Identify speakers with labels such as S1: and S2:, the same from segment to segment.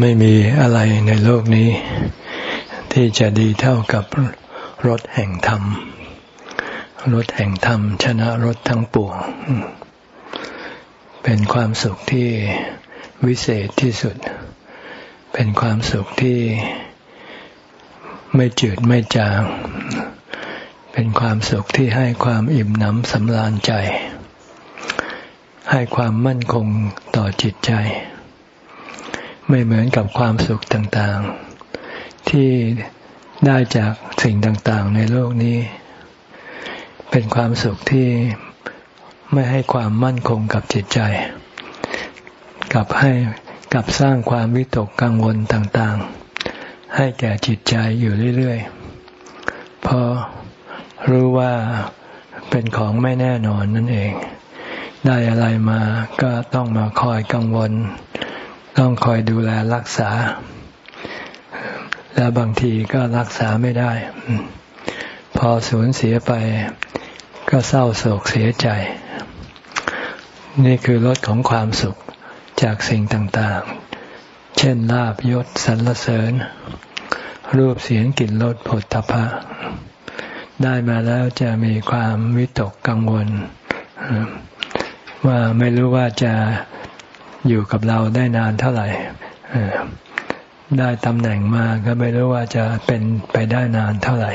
S1: ไม่มีอะไรในโลกนี้ ที่จะดีเท่ากับรถแห่งธรรม รถแห่งธรรม ชนะรถทั้งปวง เป็นความสุขที่วิเศษที่สุด เป็นความสุขที่ไม่จืดไม่จาง เป็นความสุขที่ให้ความอิ่มหนำสำราญใจ ให้ความมั่นคงต่อจิตใจ ไม่เหมือนกับความสุขต่างๆ ที่ได้จากสิ่งต่างๆ ในโลกนี้ เป็นความสุขที่ไม่ให้ความมั่นคงกับจิตใจ กลับให้กลับสร้างความวิตกกังวลต่างๆ ให้แก่จิตใจอยู่เรื่อยๆ เพราะรู้ว่าเป็นของไม่แน่นอนนั่นเอง ได้อะไรมาก็ต้องมาคอยกังวล ต้องคอยดูแลรักษา แล้วบางทีก็รักษาไม่ได้ พอสูญเสียไป ก็เศร้าโศกเสียใจ นี่คือรสของความสุขจากสิ่งต่างๆ เช่นลาบยศสรรเสริญ รูปเสียงกลิ่นรสผลทพะได้มาแล้วจะมีความวิตกกังวล ว่าไม่รู้ว่าจะ อยู่กับเราได้นานเท่าไหร่ได้ตำแหน่งมาก็ไม่รู้ว่าจะเป็นไปได้นานเท่าไหร่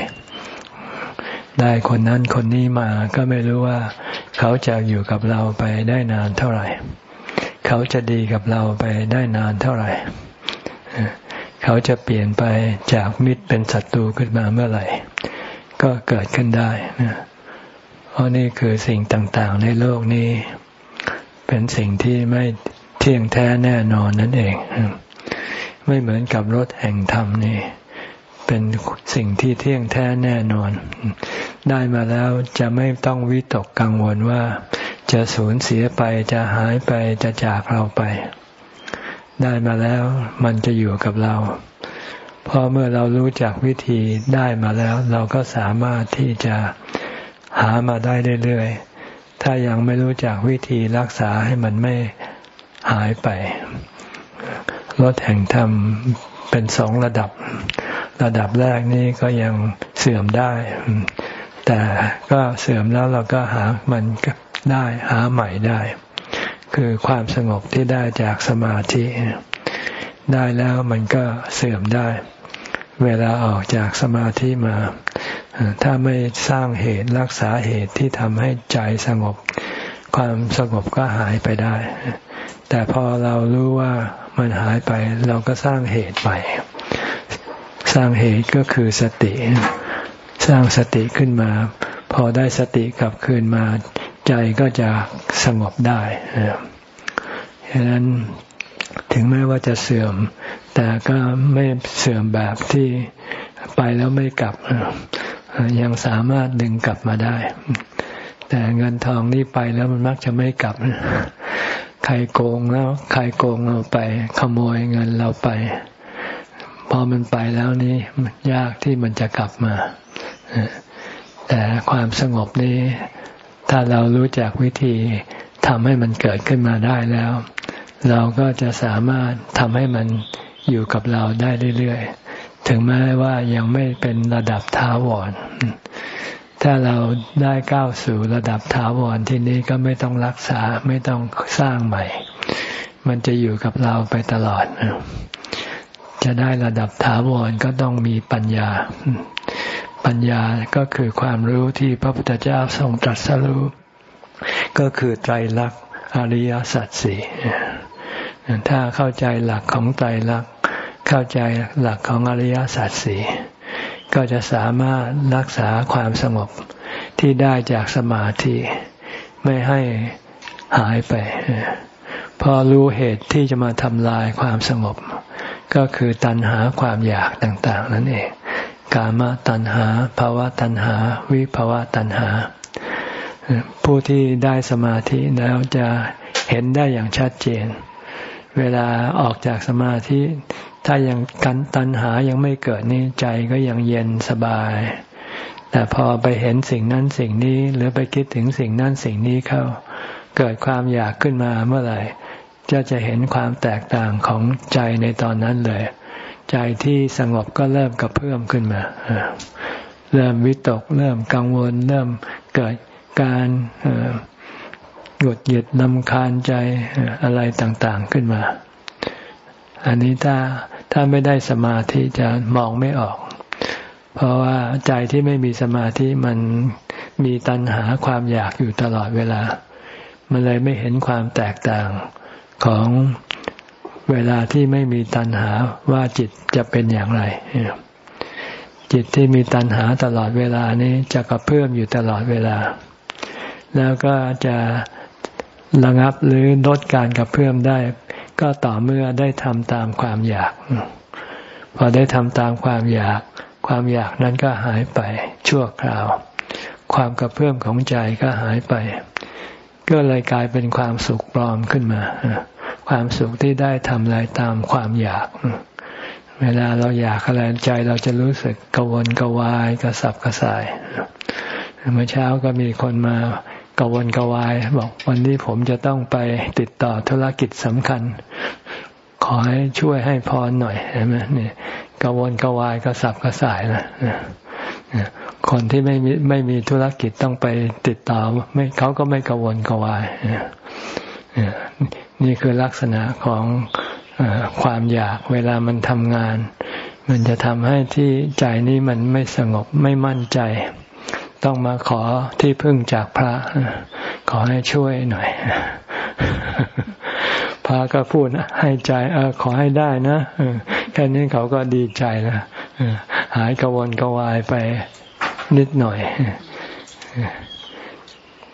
S1: ได้คนนั้นคนนี้มาก็ไม่รู้ว่า เขาจะอยู่กับเราไปได้นานเท่าไหร่ เขาจะดีกับเราไปได้นานเท่าไหร่ เขาจะเปลี่ยนไปจากมิตรเป็นศัตรูขึ้นมาเมื่อไหร่ ก็เกิดขึ้นได้เพราะนี่คือสิ่งต่างๆ ในโลกนี้ เป็นสิ่งที่ไม่ เที่ยงแท้แน่นอนนั่นเอง ไม่เหมือนกับรถแห่งธรรมนี่ เป็นสิ่งที่เที่ยงแท้แน่นอน ได้มาแล้วจะไม่ต้องวิตกกังวลว่า จะสูญเสียไปจะหายไปจะจากเราไป ได้มาแล้วมันจะอยู่กับเราพอเมื่อเรารู้จักวิธีได้มาแล้ว เราก็สามารถที่จะหามาได้เรื่อยๆ ถ้ายังไม่รู้จักวิธีรักษาให้มันไม่ หายไปรถแห่งธรรมเป็นสองระดับ ระดับแรกนี่ก็ยังเสื่อมได้ แต่ก็เสื่อมแล้วเราก็หามันได้หาใหม่ได้ คือความสงบที่ได้จากสมาธิ ได้แล้วมันก็เสื่อมได้ เวลาออกจากสมาธิมา ถ้าไม่สร้างเหตุรักษาเหตุที่ทำให้ใจสงบ ความสงบก็หายไปได้ แต่พอเรารู้ว่ามันหายไปเราก็สร้างเหตุใหม่ สร้างเหตุก็คือสติ สร้างสติขึ้นมา พอได้สติกลับคืนมาใจก็จะสงบได้ฉะนั้นถึงแม้ว่าจะเสื่อม แต่ก็ไม่เสื่อมแบบที่ไปแล้วไม่กลับ ยังสามารถดึงกลับมาได้ แต่เงินทองนี่ไปแล้วมันมักจะไม่กลับ ใครโกงแล้ว ใครโกงเราไป ขโมยเงินเราไป พอมันไปแล้วนี่มันยากที่มันจะกลับมา แต่ความสงบนี้ ถ้าเรารู้จักวิธีทำให้มันเกิดขึ้นมาได้แล้ว เราก็จะสามารถทำให้มันอยู่กับเราได้เรื่อยๆ ถึงแม้ว่ายังไม่เป็นระดับท้าวร ถ้าเราได้ก้าวสู่ระดับถาวรที่นี้ก็ไม่ต้องรักษาไม่ต้องสร้างใหม่ มันจะอยู่กับเราไปตลอด จะได้ระดับถาวรก็ต้องมีปัญญา ปัญญาก็คือความรู้ที่พระพุทธเจ้าทรงตรัสรู้ก็คือไตรลักษณ์อริยสัจสี่ถ้าเข้าใจหลักของไตรลักษณ์เข้าใจหลักของอริยสัจสี่ ก็จะสามารถรักษาความสงบที่ได้จากสมาธิไม่ให้หายไป พอรู้เหตุที่จะมาทำลายความสงบ ก็คือตัณหาความอยากต่างๆ นั่นเอง กามตัณหาภาวะตัณหา วิภาวะตัณหา ผู้ที่ได้สมาธิแล้วจะเห็นได้อย่างชัดเจน เวลาออกจากสมาธิ ถ้ายังกันตัณหายังไม่เกิดนี่ใจก็ยังเย็นสบาย แต่พอไปเห็นสิ่งนั้นสิ่งนี้ หรือไปคิดถึงสิ่งนั้นสิ่งนี้เข้า เกิดความอยากขึ้นมาเมื่อไหร่จะจะเห็นความแตกต่างของใจในตอนนั้นเลย ใจที่สงบก็เริ่มกระเพื่อมขึ้นมา เริ่มวิตก เริ่มกังวล เริ่มเกิดการหงุดหงิดลำคาญใจอะไรต่างๆขึ้นมา อันนี้ถ้า ถ้าไม่ได้สมาธิจะมองไม่ออก เพราะว่าใจที่ไม่มีสมาธิมันมีตัณหาความอยากอยู่ตลอดเวลา มันเลยไม่เห็นความแตกต่างของเวลาที่ไม่มีตัณหาว่าจิตจะเป็นอย่างไร จิตที่มีตัณหาตลอดเวลานี้จะกระเพื่อมอยู่ตลอดเวลา แล้วก็จะระงับหรือลดการกระเพื่อมได้ ก็ต่อเมื่อได้ทำตามความอยาก พอได้ทำตามความอยาก ความอยากนั้นก็หายไปชั่วคราว ความกระเพื่อมของใจก็หายไป ก็เลยกลายเป็นความสุขปลอมขึ้นมา ความสุขที่ได้ทำอะไรตามความอยาก เวลาเราอยากอะไรใจเราจะรู้สึกกวนกวายกระสับกระส่ายเมื่อเช้าก็มีคนมา กวนกวาย บอกวันนี้ผมจะต้องไปติดต่อธุรกิจสำคัญ ขอให้ช่วยให้พรหน่อยเห็นไหมนี่กวนกวายกระสับกระส่ายนะคนที่ไม่มีไม่มีธุรกิจต้องไปติดต่อไม่เขาก็ไม่กวนกวายนี่คือลักษณะของอความอยากเวลามันทำงาน มันจะทำให้ที่ใจนี้มันไม่สงบไม่มั่นใจ ต้องมาขอที่พึ่งจากพระ ขอให้ช่วยหน่อย พระก็พูดให้ใจเออขอให้ได้นะแค่นี้เขาก็ดีใจแล้วหายกวนกวายไปนิดหน่อย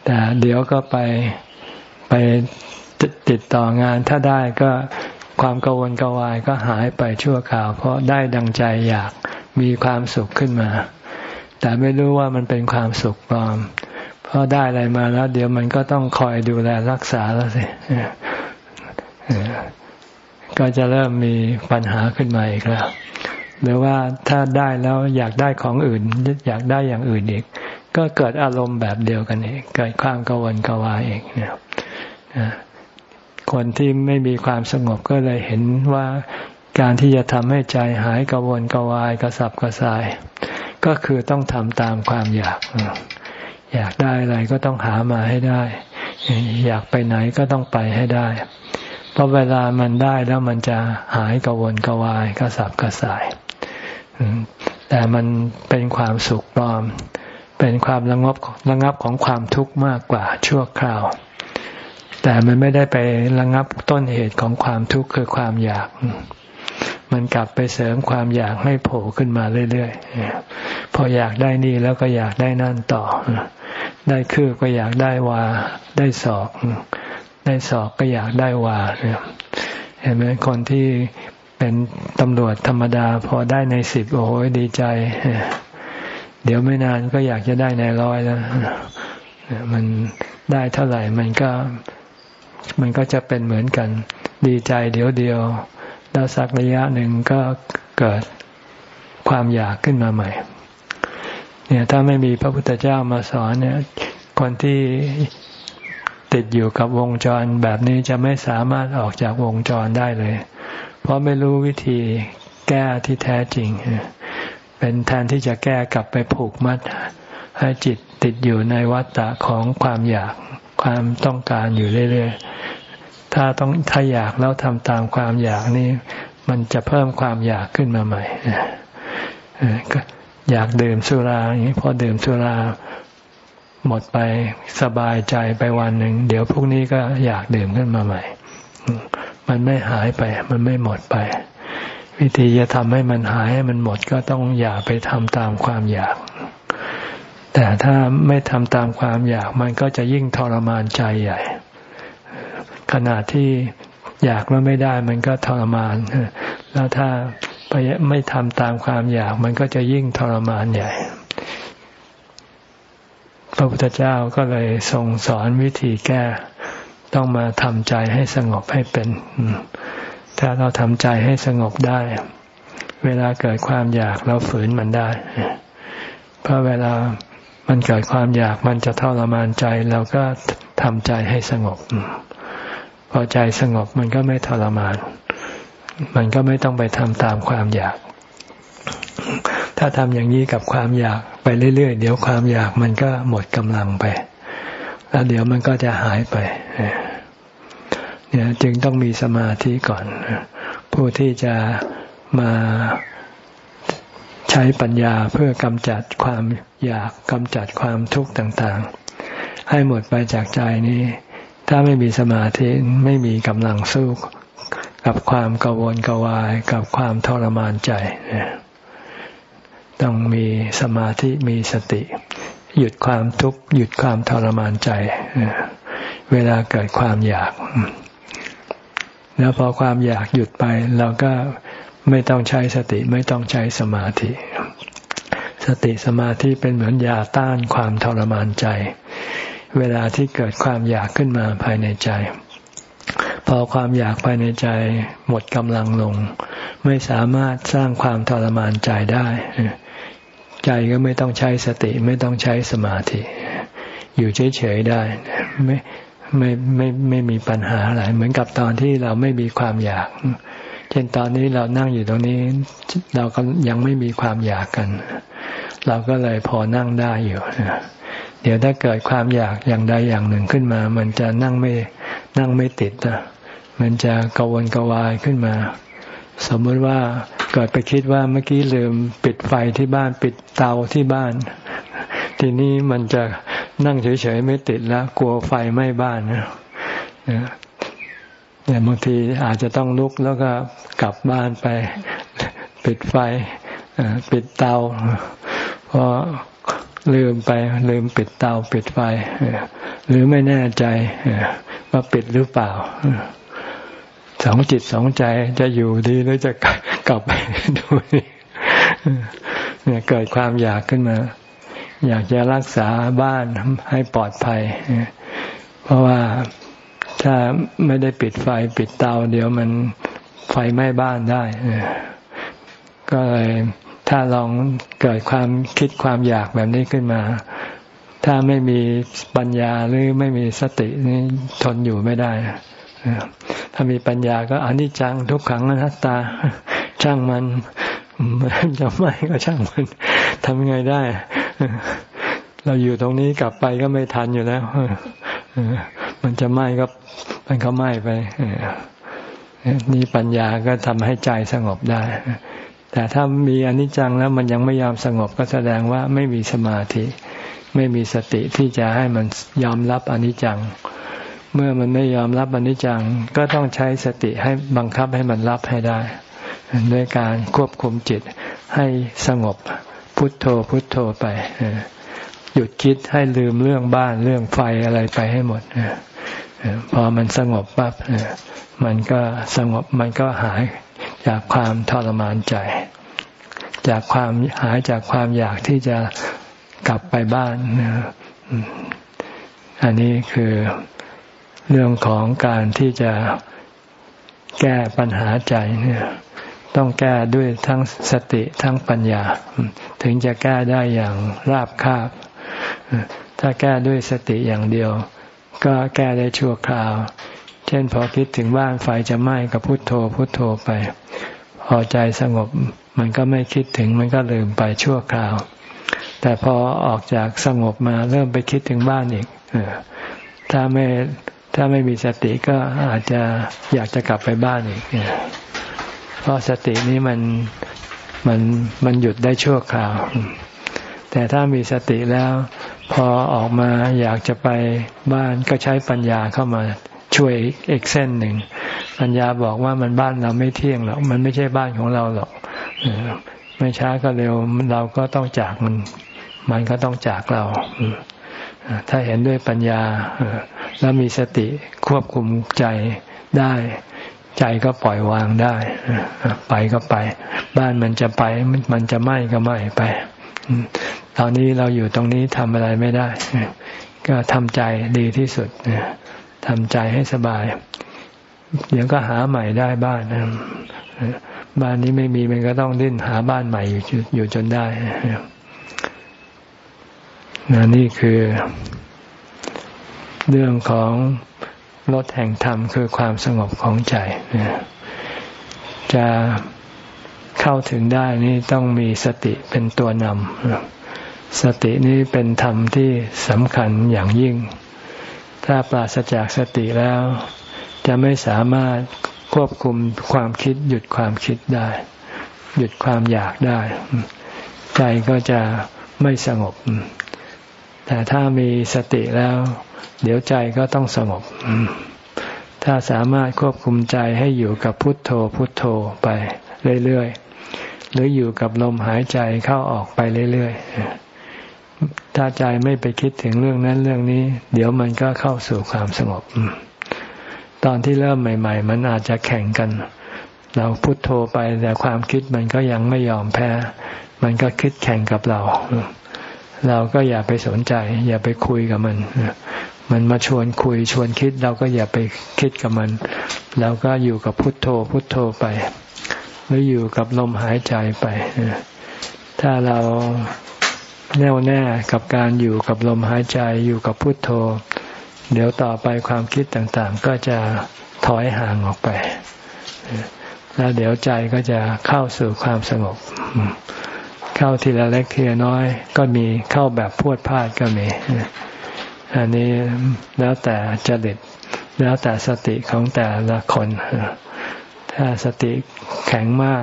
S1: แต่เดี๋ยวก็ไปไปติดต่องานถ้าได้ก็ความกังวลกวายก็หายไปชั่วคราว เพราะได้ดังใจอยากมีความสุขขึ้นมา แต่ไม่รู้ว่ามันเป็นความสุขปลอมเพราะได้อะไรมาแล้ว เดี๋ยวมันก็ต้องคอยดูแลรักษาแล้วสิก็จะเริ่มมีปัญหาขึ้นมาอีกแล้วหรือว่าถ้าได้แล้วอยากได้ของอื่น อยากได้อย่างอื่นอีก ก็เกิดอารมณ์แบบเดียวกันเองเกิดความกังวลกวายเองเนี่ยคนที่ไม่มีความสงบก็เลยเห็นว่าการที่จะทำให้ใจหายกระวนกระวายกระสับกระส่าย ก็คือต้องทำตามความอยาก อยากได้อะไรก็ต้องหามาให้ได้ อยากไปไหนก็ต้องไปให้ได้ เพราะเวลามันได้แล้วมันจะหายกระวนกระวายกระสับกระส่าย แต่มันเป็นความสุขปลอม เป็นความระงับระงับของความทุกข์มากกว่าชั่วคราว แต่มันไม่ได้ไประงับต้นเหตุของความทุกข์คือความอยาก มันกลับไปเสริมความอยากให้โผล่ขึ้นมาเรื่อยๆพออยากได้นี่แล้วก็อยากได้นั่นต่อ ได้คือก็อยากได้วา ได้สอก ได้สอกก็อยากได้วาเห็นไหมคนที่เป็นตำรวจธรรมดา พอได้ในสิบโอ้โหดีใจ เดี๋ยวไม่นานก็อยากจะได้ในร้อยแล้วมันได้เท่าไหร่มันก็มันก็จะเป็นเหมือนกัน ดีใจเดี๋ยวเดียว แล้วสักระยะหนึ่งก็เกิดความอยากขึ้นมาใหม่ เนี่ยถ้าไม่มีพระพุทธเจ้ามาสอนเนี่ย คนที่ติดอยู่กับวงจรแบบนี้จะไม่สามารถออกจากวงจรได้เลย เพราะไม่รู้วิธีแก้ที่แท้จริง เป็นแทนที่จะแก้กลับไปผูกมัด ให้จิตติดอยู่ในวัฏฏะของความอยากความต้องการอยู่เรื่อย ถ้าต้องถ้าอยากแล้วทำตามความอยากนี่มันจะเพิ่มความอยากขึ้นมาใหม่อยากดื่มสุราอย่างนี้พอดื่มสุราหมดไปสบายใจไปวันหนึ่ง เดี๋ยวพวกนี้ก็อยากดื่มขึ้นมาใหม่ มันไม่หายไป มันไม่หมดไป วิธีจะทำให้มันหายให้มันหมดก็ต้องอย่าไปทำตามความอยาก แต่ถ้าไม่ทำตามความอยาก มันก็จะยิ่งทรมานใจใหญ่ ขณะที่อยากแล้วไม่ได้มันก็ทรมาน แล้วถ้าไปไม่ทำตามความอยาก มันก็จะยิ่งทรมานใหญ่ พระพุทธเจ้าก็เลยทรงสอนวิธีแก้ ต้องมาทำใจให้สงบให้เป็น ถ้าเราทำใจให้สงบได้ เวลาเกิดความอยากเราฝืนมันได้ เพราะเวลามันเกิดความอยากมันจะทรมานใจเราก็ทำใจให้สงบ พอใจสงบมันก็ไม่ทรมาน มันก็ไม่ต้องไปทำตามความอยาก ถ้าทำอย่างนี้กับความอยากไปเรื่อยๆ เดี๋ยวความอยากมันก็หมดกำลังไป แล้วเดี๋ยวมันก็จะหายไป เนี่ยจึงต้องมีสมาธิก่อน ผู้ที่จะมาใช้ปัญญาเพื่อกำจัดความอยากกำจัดความทุกข์ต่างๆ ให้หมดไปจากใจนี้ ถ้าไม่มีสมาธิไม่มีกำลังสู้กับความกังวลกวายกับความทรมานใจ ต้องมีสมาธิมีสติ หยุดความทุกข์หยุดความทรมานใจ เวลาเกิดความอยาก แล้วพอความอยากหยุดไปเราก็ไม่ต้องใช้สติไม่ต้องใช้สมาธิ สติสมาธิเป็นเหมือนยาต้านความทรมานใจ เวลาที่เกิดความอยากขึ้นมาภายในใจ พอความอยากภายในใจหมดกำลังลง ไม่สามารถสร้างความทรมานใจได้ ใจก็ไม่ต้องใช้สติไม่ต้องใช้สมาธิ อยู่เฉยๆได้ไม่ไม่ไม่ไม่มีปัญหาอะไร เหมือนกับตอนที่เราไม่มีความอยาก เช่นตอนนี้เรานั่งอยู่ตรงนี้ เราก็ยังไม่มีความอยากกัน เราก็เลยพอนั่งได้อยู่ เดี๋ยวถ้าเกิดความอยากอย่างใดอย่างหนึ่งขึ้นมา มันจะนั่งไม่นั่งไม่ติดนะมันจะกวนกวายขึ้นมา สมมติว่าเกิดไปคิดว่าเมื่อกี้ลืมปิดไฟที่บ้านปิดเตาที่บ้าน ทีนี้มันจะนั่งเฉยๆไม่ติดแล้ว กลัวไฟไหม้บ้านนะเนี่ยบางทีอาจจะต้องลุกแล้วก็กลับบ้านไป ปิดไฟปิดเตาเพราะ ลืมไปลืมปิดเตาปิดไฟหรือไม่แน่ใจว่าปิดหรือเปล่าสองจิตสองใจจะอยู่ดีหรือจะกลับไปดูเนี่ยเกิดความอยากขึ้นมา อยากจะรักษาบ้านให้ปลอดภัย เพราะว่าถ้าไม่ได้ปิดไฟปิดเตา เดี๋ยวมันไฟไหม้บ้านได้ก็เลย ถ้าลองเกิดความคิดความอยากแบบนี้ขึ้นมา ถ้าไม่มีปัญญาหรือไม่มีสตินี่ทนอยู่ไม่ได้ถ้ามีปัญญาก็อนิจจังทุกขังอนัตตา ช่างมันมันจะไม่ก็ช่างมันทำยังไงได้ เราอยู่ตรงนี้กลับไปก็ไม่ทันอยู่แล้วมันจะไหม้ก็มันก็ไหม้ไปนี่ปัญญาก็ทำให้ใจสงบได้ แต่ถ้ามีอนิจจังแล้วมันยังไม่ยอมสงบก็แสดงว่าไม่มีสมาธิ ไม่มีสติที่จะให้มันยอมรับอนิจจัง เมื่อมันไม่ยอมรับอนิจจังก็ต้องใช้สติให้บังคับให้มันรับให้ได้ด้วยการควบคุมจิตให้สงบพุทโธพุทโธไปหยุดคิดให้ลืมเรื่องบ้านเรื่องไฟอะไรไปให้หมดพอมันสงบปั๊บมันก็สงบมันก็หาย จากความทรมานใจ จากความหายจากความอยากที่จะกลับไปบ้านอันนี้คือเรื่องของการที่จะแก้ปัญหาใจเนี่ยต้องแก้ด้วยทั้งสติทั้งปัญญา ถึงจะแก้ได้อย่างราบคาบ ถ้าแก้ด้วยสติอย่างเดียว ก็แก้ได้ชั่วคราว เช่นพอคิดถึงบ้านไฟจะไหม้ก็พุโทโธพุโทโธไป พอใจสงบมันก็ไม่คิดถึงมันก็ลืมไปชั่วคราว แต่พอออกจากสงบมาเริ่มไปคิดถึงบ้านอีกถ้าไม่ถ้าไม่มีสติก็อาจจะอยากจะกลับไปบ้านอีกเพราะสตินี้มันมันมันหยุดได้ชั่วคราว แต่ถ้ามีสติแล้ว พอออกมาอยากจะไปบ้านก็ใช้ปัญญาเข้ามา ช่วยอีกเส้นหนึ่ง ปัญญาบอกว่ามันบ้านเราไม่เที่ยงหรอก มันไม่ใช่บ้านของเราหรอกไม่ช้าก็เร็วเราก็ต้องจากมัน มันก็ต้องจากเราถ้าเห็นด้วยปัญญาแล้วมีสติควบคุมใจได้ ใจก็ปล่อยวางได้ ไปก็ไป บ้านมันจะไป มันจะไหม้ก็ไหม้ไป ตอนนี้เราอยู่ตรงนี้ทำอะไรไม่ได้ ก็ทำใจดีที่สุด ทำใจให้สบาย เดี๋ยวก็หาใหม่ได้บ้านบ้านนี้ไม่มีมันก็ต้องดิ้นหาบ้านใหม่อยู่อยู่จนได้นนี่คือ เรื่องของรสแห่งธรรมคือความสงบของใจจะเข้าถึงได้นี่ต้องมีสติเป็นตัวนำสตินี้เป็นธรรมที่สำคัญอย่างยิ่ง ถ้าปราศจากสติแล้ว จะไม่สามารถควบคุมความคิด หยุดความคิดได้ หยุดความอยากได้ ใจก็จะไม่สงบ แต่ถ้ามีสติแล้ว เดี๋ยวใจก็ต้องสงบ ถ้าสามารถควบคุมใจให้อยู่กับพุทโธพุทโธไปเรื่อยๆหรืออยู่กับลมหายใจเข้าออกไปเรื่อยๆ ถ้าใจไม่ไปคิดถึงเรื่องนั้นเรื่องนี้ เดี๋ยวมันก็เข้าสู่ความสงบ ตอนที่เริ่มใหม่ ๆ มันอาจจะแข่งกัน เราพุโทโธไปแต่ความคิดมันก็ยังไม่ยอมแพ้ มันก็คิดแข่งกับเรา เราก็อย่าไปสนใจ อย่าไปคุยกับมันมันมาชวนคุยชวนคิดเราก็อย่าไปคิดกับมัน เราก็อยู่กับพุทโธพุทโธไป หรืออยู่กับลมหายใจไป ถ้าเรา แน่วแน่กับการอยู่กับลมหายใจอยู่กับพุทโธ เดี๋ยวต่อไปความคิดต่างๆ ก็จะถอยห่างออกไป แล้วเดี๋ยวใจก็จะเข้าสู่ความสงบ เข้าทีละเล็กทีละน้อย ก็มีเข้าแบบพวดพาดก็มี อันนี้แล้วแต่จริตแล้วแต่สติของแต่ละคน ถ้าสติแข็งมาก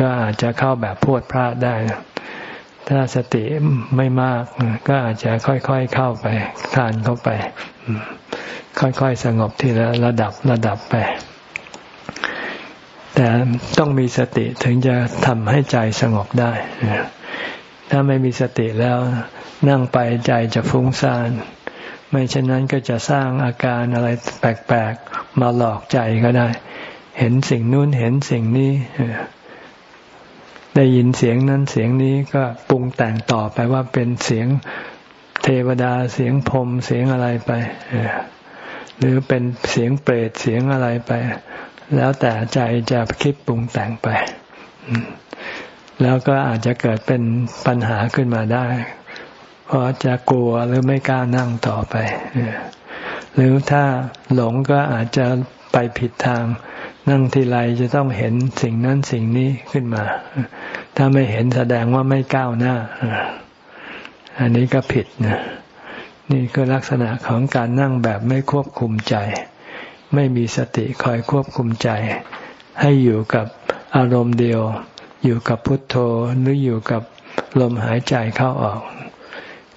S1: ก็อาจจะเข้าแบบพูดพลาดได้ ถ้าสติไม่มาก ก็อาจจะค่อยๆเข้าไป ทานเข้าไป ค่อยๆสงบทีละระดับระดับไป แต่ต้องมีสติถึงจะทำให้ใจสงบได้ ถ้าไม่มีสติแล้วนั่งไปใจจะฟุ้งซ่านไม่เช่นนั้นก็จะสร้างอาการอะไรแปลกๆ มาหลอกใจก็ได้ เห็นสิ่งนู้นเห็นสิ่งนี้ ได้ยินเสียงนั้นเสียงนี้ก็ปรุงแต่งต่อไปว่าเป็นเสียงเทวดาเสียงพรมเสียงอะไรไปหรือเป็นเสียงเปรตเสียงอะไรไป แล้วแต่ใจจะคิดปรุงแต่งไป แล้วก็อาจจะเกิดเป็นปัญหาขึ้นมาได้ เพราะจะกลัวหรือไม่กล้านั่งต่อไป หรือถ้าหลงก็อาจจะไปผิดทาง นั่งทีไรจะต้องเห็นสิ่งนั้นสิ่งนี้ขึ้นมา ถ้าไม่เห็นแสดงว่าไม่ก้าวหน้า อันนี้ก็ผิดนะนี่คือลักษณะของการนั่งแบบไม่ควบคุมใจ ไม่มีสติคอยควบคุมใจ ให้อยู่กับอารมณ์เดียว อยู่กับพุทโธหรืออยู่กับลมหายใจเข้าออก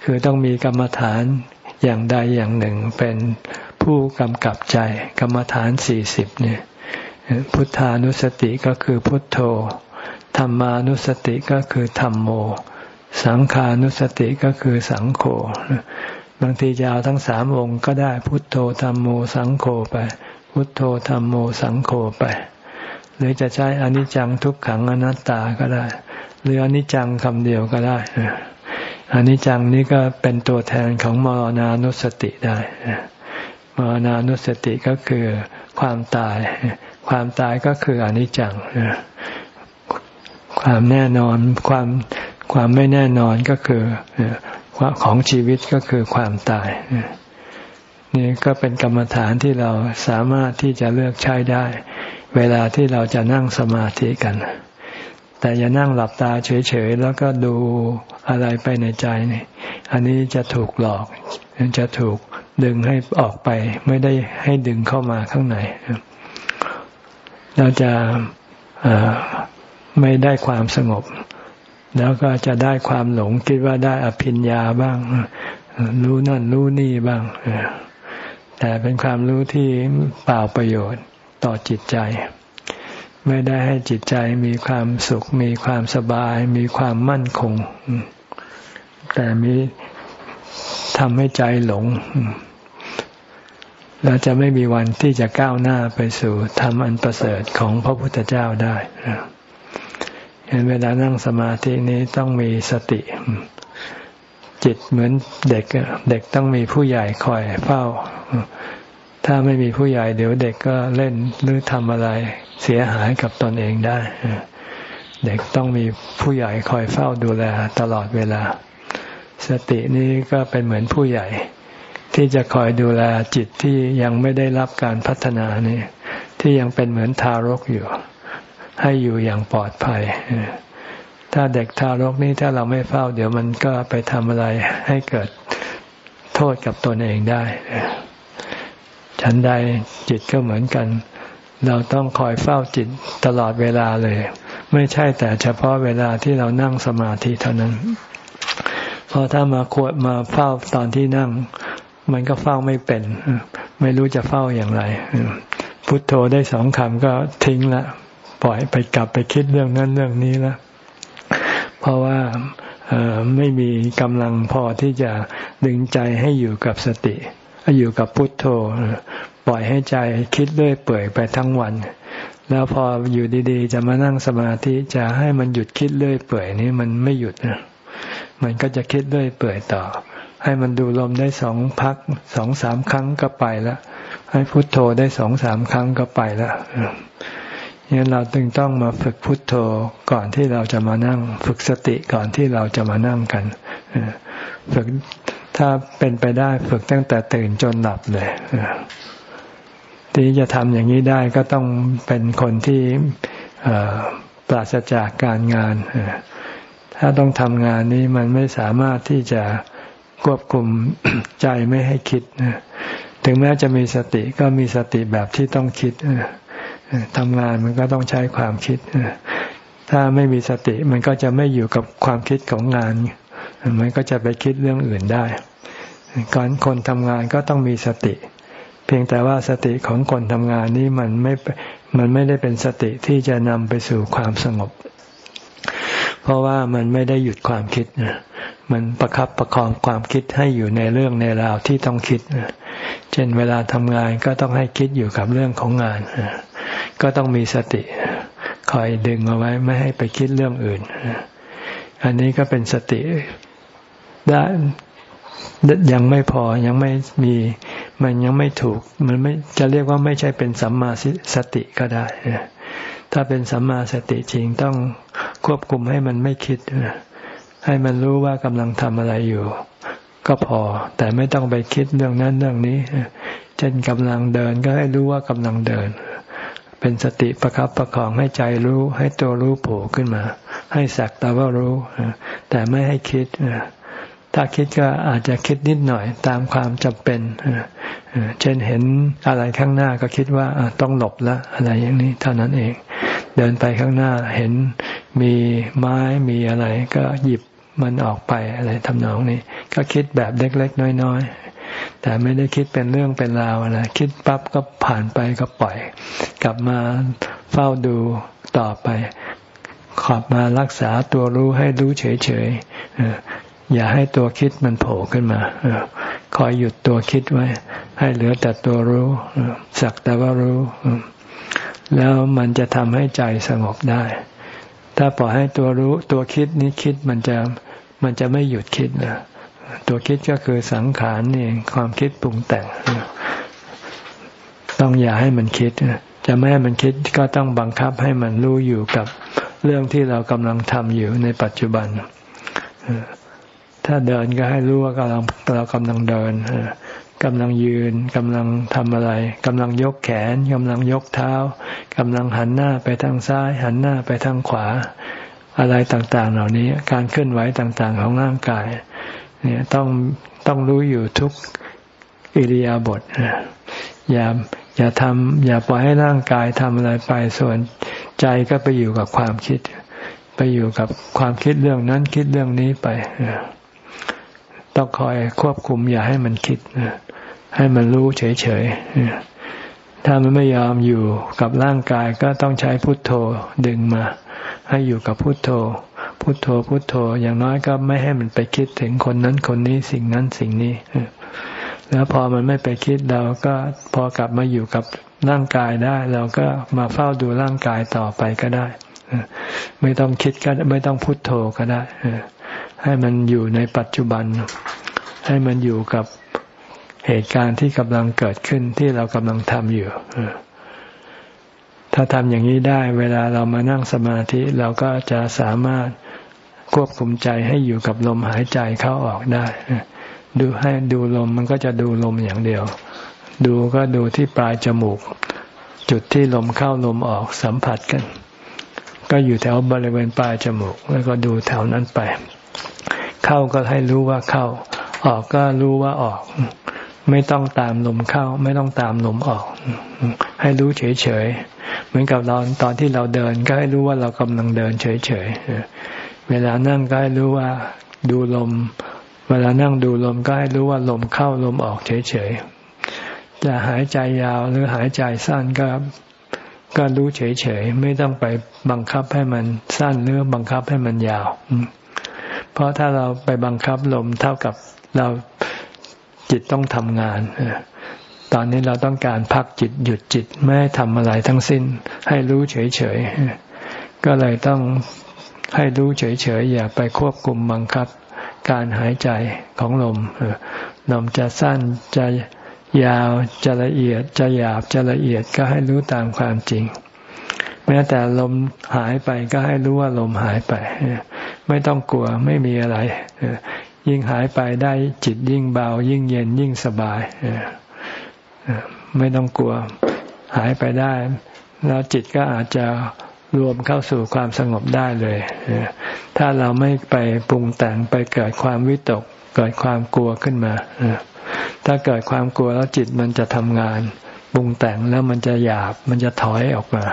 S1: คือต้องมีกรรมฐานอย่างใดอย่างหนึ่งเป็นผู้กำกับใจ กรรมฐานสี่สิบเนี่ย พุทธานุสติก็คือพุทโธ ธรรมานุสติก็คือธรรมโม สังขานุสติก็คือสังโฆบางทีจะเอาทั้งสามองค์ก็ได้พุทโธธรรมโมสังโฆไป พุทโธธรรมโมสังโฆไป หรือจะใช้อนิจจังทุกขังอนัตตาก็ได้ หรืออนิจจังคำเดียวก็ได้อนิจจังนี้ก็เป็นตัวแทนของมรณานุสติได้มรณานุสติก็คือความตาย ความตายก็คืออนิจจัง ความแน่นอนความความไม่แน่นอนก็คือของชีวิตก็คือความตาย นี่ก็เป็นกรรมฐานที่เราสามารถที่จะเลือกใช้ได้ เวลาที่เราจะนั่งสมาธิกัน แต่อย่านั่งหลับตาเฉยๆ แล้วก็ดูอะไรไปในใจนี่อันนี้จะถูกหลอก จะถูกดึงให้ออกไป ไม่ได้ให้ดึงเข้ามาข้างในเราจะ ไม่ได้ความสงบ แล้วก็จะได้ความหลงคิดว่าได้อภิญญาบ้าง รู้นั่นรู้นี่บ้าง แต่เป็นความรู้ที่เปล่าประโยชน์ต่อจิตใจ ไม่ได้ให้จิตใจมีความสุข มีความสบาย มีความมั่นคง แต่มีทำให้ใจหลงเราจะไม่มีวันที่จะก้าวหน้าไปสู่ธรรมอันประเสริฐของพระพุทธเจ้าได้เห็น เวลานั่งสมาธินี้ต้องมีสติ จิตเหมือนเด็กเด็กต้องมีผู้ใหญ่คอยเฝ้า ถ้าไม่มีผู้ใหญ่เดี๋ยวเด็กก็เล่นหรือทำอะไรเสียหายกับตนเองได้ เด็กต้องมีผู้ใหญ่คอยเฝ้าดูแลตลอดเวลา สตินี้ก็เป็นเหมือนผู้ใหญ่ ที่จะคอยดูแลจิตที่ยังไม่ได้รับการพัฒนานี่ที่ยังเป็นเหมือนทารกอยู่ ให้อยู่อย่างปลอดภัย ถ้าเด็กทารกนี่ถ้าเราไม่เฝ้า เดี๋ยวมันก็ไปทำอะไรให้เกิดโทษกับตนเองได้ ฉันใดจิตก็เหมือนกัน เราต้องคอยเฝ้าจิตตลอดเวลาเลย ไม่ใช่แต่เฉพาะเวลาที่เรานั่งสมาธิเท่านั้น เพราะถ้ามาขวดมาเฝ้าตอนที่นั่ง มันก็เฝ้าไม่เป็น ไม่รู้จะเฝ้าอย่างไร พุทโธได้สองคำก็ทิ้งละ ปล่อยไปกลับไปคิดเรื่องนั้นเรื่องนี้แล้วเพราะว่าไม่มีกำลังพอที่จะดึงใจให้อยู่กับสติ อยู่กับพุทโธ ปล่อยให้ใจคิดเรื่อยเปื่อยไปทั้งวัน แล้วพออยู่ดีๆ จะมานั่งสมาธิจะให้มันหยุดคิดเรื่อยเปื่อยนี้มันไม่หยุดนะมันก็จะคิดเรื่อยเปื่อยต่อ ให้มันดูลมได้สองพักสองสามครั้งก็ไปล้วให้พุทโธได้สองสามครั้งก็ไปล้ว งั้นเราจึงต้องมาฝึกพุทโธก่อนที่เราจะมานั่ง ฝึกสติก่อนที่เราจะมานั่งกันฝึกถ้าเป็นไปได้ฝึกตั้งแต่ตื่นจนหลับเลยที่จะทำอย่างนี้ได้ก็ต้องเป็นคนที่ปราศจากการงาน ถ้าต้องทำงานนี้มันไม่สามารถที่จะควบคุมใจไม่ให้คิด ถึงแม้จะมีสติก็มีสติแบบที่ต้องคิด ทำงานมันก็ต้องใช้ความคิด ถ้าไม่มีสติมันก็จะไม่อยู่กับความคิดของงาน มันก็จะไปคิดเรื่องอื่นได้ก่อนคนทำงานก็ต้องมีสติ เพียงแต่ว่าสติของคนทำงานนี้มันไม่ มันไม่ได้เป็นสติที่จะนำไปสู่ความสงบ เพราะว่ามันไม่ได้หยุดความคิด มันประครับประคองความคิดให้อยู่ในเรื่องในราวที่ต้องคิด เช่นเวลาทำงานก็ต้องให้คิดอยู่กับเรื่องของงาน ก็ต้องมีสติ คอยดึงเอาไว้ไม่ให้ไปคิดเรื่องอื่น อันนี้ก็เป็นสติได้ยังไม่พอยังไม่มีมันยังไม่ถูก มันไม่จะเรียกว่าไม่ใช่เป็นสัมมาสติก็ได้ ถ้าเป็นสัมมาสติจริงต้องควบคุมให้มันไม่คิด ให้มันรู้ว่ากำลังทำอะไรอยู่ ก็พอ แต่ไม่ต้องไปคิดเรื่องนั้นเรื่องนี้ เช่นกำลังเดินก็ให้รู้ว่ากำลังเดิน เป็นสติประครับประคองให้ใจรู้ ให้ตัวรู้โผล่ขึ้นมา ให้สักแต่ว่ารู้ แต่ไม่ให้คิด ถ้าคิดก็อาจจะคิดนิดหน่อยตามความจำเป็น เช่นเห็นอะไรข้างหน้าก็คิดว่าต้องหลบละอะไรอย่างนี้เท่านั้นเอง เดินไปข้างหน้าเห็นมีไม้มีอะไรก็หยิบ มันออกไปอะไรทำนองนี้ ก็คิดแบบเล็กๆน้อยๆ แต่ไม่ได้คิดเป็นเรื่องเป็นราวอะไรคิดปั๊บก็ผ่านไปก็ปล่อย กลับมาเฝ้าดูต่อไป ขอบมารักษาตัวรู้ให้รู้เฉยๆอย่าให้ตัวคิดมันโผล่ขึ้นมาคอยหยุดตัวคิดไว้ ให้เหลือแต่ตัวรู้สักแต่ว่ารู้แล้วมันจะทำให้ใจสงบได้ ถ้าปล่อยให้ตัวรู้ตัวคิดนี้คิดมันจะมันจะไม่หยุดคิดนะตัวคิดก็คือสังขารนี่ความคิดปรุงแต่ง ต้องอย่าให้มันคิด จะไม่ให้มันคิดก็ต้องบังคับให้มันรู้อยู่กับเรื่องที่เรากำลังทำอยู่ในปัจจุบัน ถ้าเดินก็ให้รู้ว่ากำลังเรากำลังเดิน กำลังยืนกำลังทำอะไรกำลังยกแขนกำลังยกเท้ากำลังหันหน้าไปทางซ้าย หันหน้าไปทางขวา อะไรต่างๆ เหล่านี้การเคลื่อนไหวต่างๆ ของร่างกาย เนี่ยต้องต้องรู้อยู่ทุกอิริยาบถอย่าอย่าทำอย่าปล่อยให้ร่างกายทำอะไรไปส่วนใจก็ไปอยู่กับความคิด ไปอยู่กับความคิดเรื่องนั้นคิดเรื่องนี้ไปต้องคอยควบคุมอย่าให้มันคิด ให้มันรู้เฉยๆถ้ามันไม่ยอมอยู่กับร่างกายก็ต้องใช้พุทโธดึงมา ให้อยู่กับพุทโธ พุทโธพุทโธ อย่างน้อยก็ไม่ให้มันไปคิดถึงคนนั้นคนนี้สิ่งนั้นสิ่งนี้แล้วพอมันไม่ไปคิดเราก็พอกลับมาอยู่กับร่างกายได้ เราก็มาเฝ้าดูร่างกายต่อไปก็ได้ไม่ต้องคิดก็ไม่ต้องพุทโธก็ได้ให้มันอยู่ในปัจจุบัน ให้มันอยู่กับ เหตุการณ์ที่กำลังเกิดขึ้นที่เรากำลังทำอยู่ถ้าทำอย่างนี้ได้ เวลาเรามานั่งสมาธิเราก็จะสามารถควบคุมใจให้อยู่กับลมหายใจเข้าออกได้ ดูให้ดูลมมันก็จะดูลมอย่างเดียว ดูก็ดูที่ปลายจมูก จุดที่ลมเข้าลมออกสัมผัสกัน ก็อยู่แถวบริเวณปลายจมูก แล้วก็ดูแถวนั้นไป เข้าก็ให้รู้ว่าเข้า ออกก็รู้ว่าออก ไม่ต้องตามลมเข้า ไม่ต้องตามลมออก ให้รู้เฉยๆเหมือนกับตอนตอนที่เราเดินก็ให้รู้ว่าเรากำลังเดินเฉยๆเวลานั่งก็ให้รู้ว่าดูลม เวลานั่งดูลมก็ให้รู้ว่าลมเข้าลมออกเฉยๆจะหายใจยาวหรือหายใจสั้นก็ก็รู้เฉยๆไม่ต้องไปบังคับให้มันสั้นหรือบังคับให้มันยาว เพราะถ้าเราไปบังคับลมเท่ากับเรา จิตต้องทำงานตอนนี้เราต้องการพักจิตหยุดจิตไม่ให้ทำอะไรทั้งสิ้น ให้รู้เฉยๆก็เลยต้องให้รู้เฉยๆอย่าไปควบคุมบังคับ การหายใจของลมลมจะสั้นจะยาวจะละเอียดจะหยาบจะละเอียดก็ให้รู้ตามความจริง แม้แต่ลมหายไปก็ให้รู้ว่าลมหายไป ไม่ต้องกลัวไม่มีอะไร ยิ่งหายไปได้จิตยิ่งเบา ยิ่งเย็นยิ่งสบายไม่ต้องกลัวหายไปได้ แล้วจิตก็อาจจะรวมเข้าสู่ความสงบได้เลย ถ้าเราไม่ไปปรุงแต่งไปเกิดความวิตก เกิดความกลัวขึ้นมา ถ้าเกิดความกลัวแล้วจิตมันจะทำงานปรุงแต่งแล้วมันจะหยาบมันจะถอยออกมา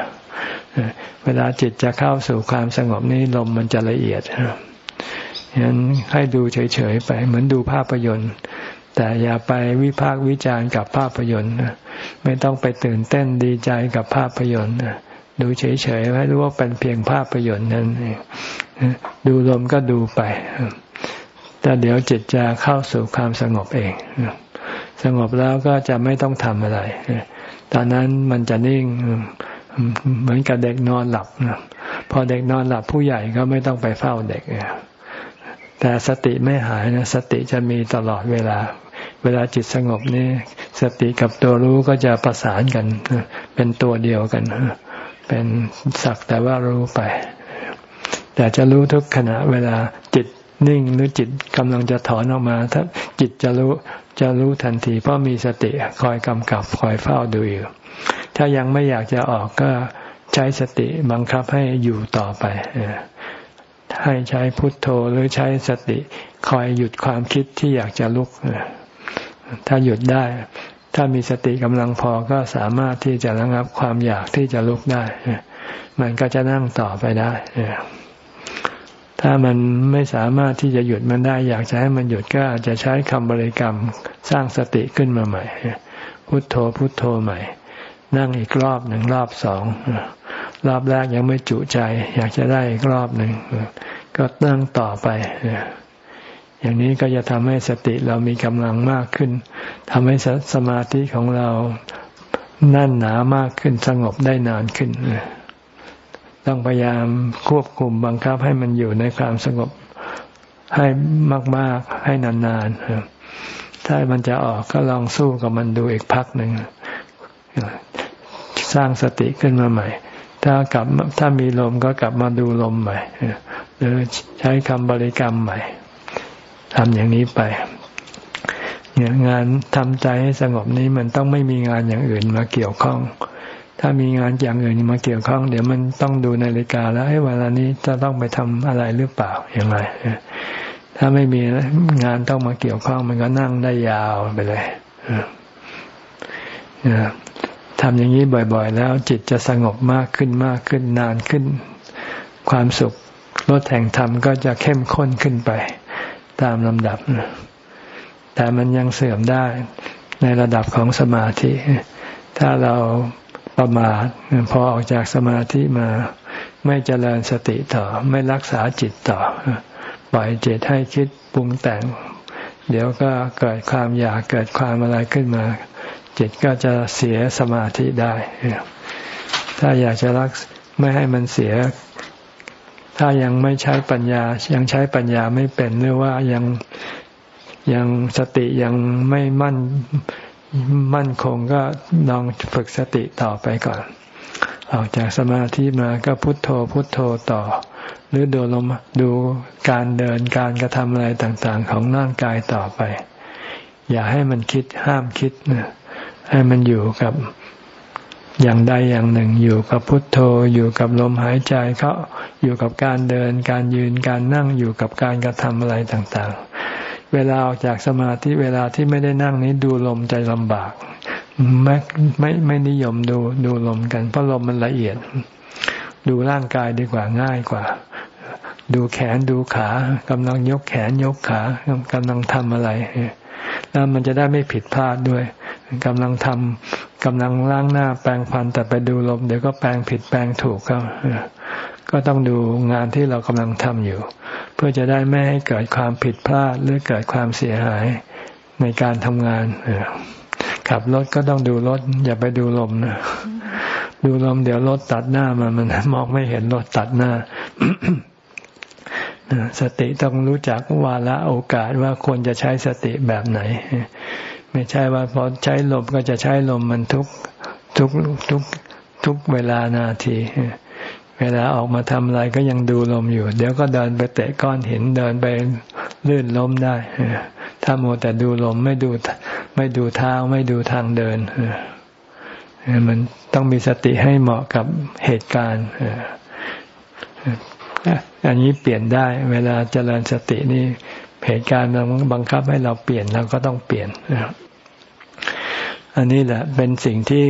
S1: เวลาจิตจะเข้าสู่ความสงบนี้ลมมันจะละเอียด ฉะนั้นให้ดูเฉยๆไปเหมือนดูภาพยนตร์ แต่อย่าไปวิพากษ์วิจารณ์กับภาพยนตร์ไม่ต้องไปตื่นเต้นดีใจกับภาพยนตร์ดูเฉยๆไว้รู้ว่าเป็นเพียงภาพยนตร์นั้นดูลมก็ดูไปแต่เดี๋ยวจิตจะเข้าสู่ความสงบเองสงบแล้วก็จะไม่ต้องทำอะไรตอนนั้นมันจะนิ่งเหมือนกับเด็กนอนหลับพอเด็กนอนหลับผู้ใหญ่ก็ไม่ต้องไปเฝ้าเด็ก แต่สติไม่หายนะสติจะมีตลอดเวลา เวลาจิตสงบนี่สติกับตัวรู้ก็จะประสานกัน เป็นตัวเดียวกัน เป็นสักแต่ว่ารู้ไป แต่จะรู้ทุกขณะเวลาจิตนิ่งหรือจิตกำลังจะถอนออกมา ถ้าจิตจะรู้จะรู้ทันที เพราะมีสติคอยกำกับคอยเฝ้าดูอยู่ ถ้ายังไม่อยากจะออกก็ใช้สติบังคับให้อยู่ต่อไป ให้ใช้พุทโธหรือใช้สติ คอยหยุดความคิดที่อยากจะลุก ถ้าหยุดได้ ถ้ามีสติกำลังพอก็สามารถที่จะระงับความอยากที่จะลุกได้ มันก็จะนั่งต่อไปได้ ถ้ามันไม่สามารถที่จะหยุดมันได้ อยากจะให้มันหยุดก็อาจจะใช้คำบริกรรมสร้างสติขึ้นมาใหม่ พุทโธพุทโธใหม่ นั่งอีกรอบหนึ่งรอบสองรอบแรกยังไม่จุใจ อยากจะได้อีกรอบหนึ่งก็นั่งต่อไปอย่างนี้ก็จะทำให้สติเรามีกำลังมากขึ้นทำให้สมาธิของเรานั่นหนามากขึ้นสงบได้นานขึ้นต้องพยายามควบคุมบังคับให้มันอยู่ในความสงบให้มาก ๆ ให้นานๆถ้ามันจะออกก็ลองสู้กับมันดูอีกพักหนึ่ง สร้างสติขึ้นมาใหม่ ถ้ากลับถ้ามีลมก็กลับมาดูลมใหม่หรือใช้คำบริกรรมใหม่ทำอย่างนี้ไป เนี่ยงานทำใจให้สงบนี้มันต้องไม่มีงานอย่างอื่นมาเกี่ยวข้อง ถ้ามีงานอย่างอื่นมาเกี่ยวข้อง เดี๋ยวมันต้องดูนาฬิกาแล้วให้เวลานี้จะต้องไปทำอะไรหรือเปล่าอย่างไรถ้าไม่มีงานต้องมาเกี่ยวข้อง มันก็นั่งได้ยาวไปเลย ทำอย่างนี้บ่อยๆ แล้วจิตจะสงบมากขึ้นมากขึ้นนานขึ้น ความสุขลดแห่งธรรมก็จะเข้มข้นขึ้นไป ตามลำดับ แต่มันยังเสื่อมได้ในระดับของสมาธิ ถ้าเราประมาทพอออกจากสมาธิมา ไม่เจริญสติต่อ ไม่รักษาจิตต่อ ปล่อยจิตให้คิดปรุงแต่ง เดี๋ยวก็เกิดความอยากเกิดความอะไรขึ้นมา จิตก็จะเสียสมาธิได้ ถ้าอยากจะรักไม่ให้มันเสีย ถ้ายังไม่ใช้ปัญญา ยังใช้ปัญญาไม่เป็นหรือว่ายังยังสติยังไม่มั่นมั่นคงก็ลองฝึกสติต่อไปก่อน ออกจากสมาธิมาก็พุทโธพุทโธต่อ หรือดูลมดูการเดินการกระทำอะไรต่างๆ ของร่างกายต่อไป อย่าให้มันคิดห้ามคิดนะ ให้มันอยู่กับอย่างใดอย่างหนึ่ง อยู่กับพุทโธ อยู่กับลมหายใจเขาอยู่กับการเดิน การยืนการนั่งอยู่กับการกระทำอะไรต่างๆ เวลาออกจากสมาธิเวลาที่ไม่ได้นั่งนี้ดูลมใจลำบากไม่ไม่ไม่นิยมดูดูลมกัน เพราะลมมันละเอียด ดูร่างกายดีกว่าง่ายกว่า ดูแขนดูขากำลังยกแขนยกขากำลังทำอะไร แล้วมันจะได้ไม่ผิดพลาดด้วยกำลังทำกำลังล้างหน้าแปรงฟันแต่ไปดูลมเดี๋ยวก็แปรงผิดแปรงถูกก็ก็ต้องดูงานที่เรากำลังทำอยู่ เพื่อจะได้ไม่ให้เกิดความผิดพลาดหรือเกิดความเสียหายในการทำงานขับรถก็ต้องดูรถ อย่าไปดูลมนะดูลมเดี๋ยวรถตัดหน้ามามันมองไม่เห็นรถตัดหน้า สติต้องรู้จักวาระโอกาสว่าควรจะใช้สติแบบไหน ไม่ใช่ว่าพอใช้ลมก็จะใช้ลมมันทุกทุกทุกทุกเวลานาที เวลาออกมาทำอะไรก็ยังดูลมอยู่ เดี๋ยวก็เดินไปเตะก้อนหินเดินไปลื่นล้มได้ ถ้าโมแต่ดูลมไม่ดูไม่ดูเท้าไม่ดูทางเดินมันต้องมีสติให้เหมาะกับเหตุการณ์ อันนี้เปลี่ยนได้ เวลาเจริญสตินี่เหตุการณ์บังคับให้เราเปลี่ยนเราก็ต้องเปลี่ยนอันนี้แหละเป็นสิ่งที่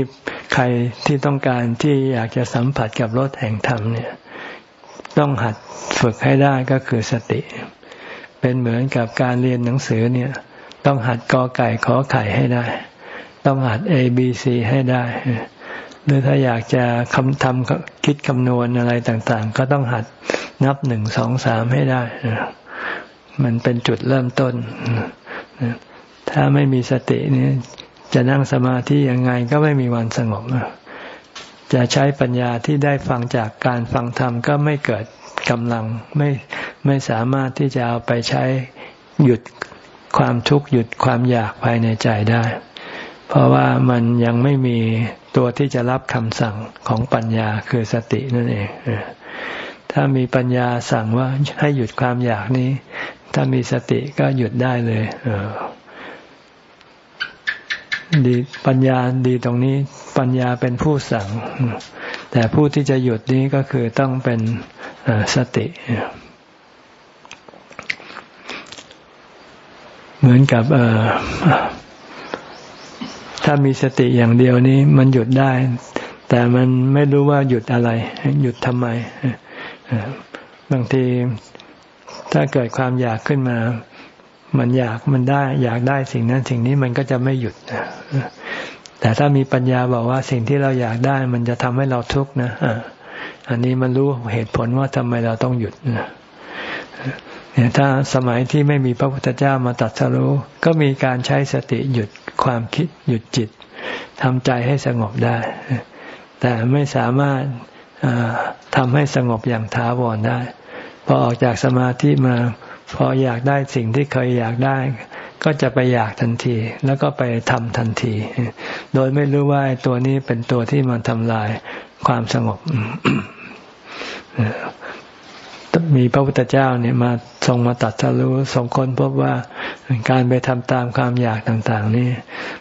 S1: ใครที่ต้องการที่อยากจะสัมผัสกับรถแห่งธรรมเนี่ย ต้องหัดฝึกให้ได้ก็คือสติ เป็นเหมือนกับการเรียนหนังสือเนี่ย ต้องหัดกอไก่ขอไข่ให้ได้ ต้องหัด A B C ให้ได้ หรือถ้าอยากจะคำทำคิดคำนวณอะไรต่างๆ ก็ต้องหัดนับหนึ่งสองสามให้ได้มันเป็นจุดเริ่มต้น ถ้าไม่มีสตินี่จะนั่งสมาธิยังไงก็ไม่มีวันสงบจะใช้ปัญญาที่ได้ฟังจากการฟังธรรมก็ไม่เกิดกำลังไม่ไม่สามารถที่จะเอาไปใช้หยุดความทุกข์หยุดความอยากภายในใจได้ เพราะว่ามันยังไม่มีตัวที่จะรับคำสั่งของปัญญาคือสตินั่นเองถ้ามีปัญญาสั่งว่าให้หยุดความอยากนี้ ถ้ามีสติก็หยุดได้เลยเดีปัญญาดีตรงนี้ปัญญาเป็นผู้สั่ง แต่ผู้ที่จะหยุดนี้ก็คือต้องเป็นสติ เหมือนกับ ถ้ามีสติอย่างเดียวนี้มันหยุดได้ แต่มันไม่รู้ว่าหยุดอะไร หยุดทำไมบางทีถ้าเกิดความอยากขึ้นมา มันอยากมันได้ อยากได้สิ่งนั้นสิ่งนี้มันก็จะไม่หยุดแต่ถ้ามีปัญญาบอกว่าสิ่งที่เราอยากได้ มันจะทำให้เราทุกข์นะอันนี้มันรู้เหตุผลว่าทำไมเราต้องหยุดเนี่ยถ้าสมัยที่ไม่มีพระพุทธเจ้ามาตัดสรู้ก็มีการใช้สติหยุด ความคิดหยุดจิตทำใจให้สงบได้ แต่ไม่สามารถทำให้สงบอย่างท้าวรได้ พอออกจากสมาธิมาพออยากได้สิ่งที่เคยอยากได้ ก็จะไปอยากทันที แล้วก็ไปทำทันที โดยไม่รู้ว่าตัวนี้เป็นตัวที่มาทำลายความสงบ มีพระพุทธเจ้าเนี่ยมาทรงมาตัดทะลุทรงค้นพบว่าการไปทำตามความอยากต่างๆ นี่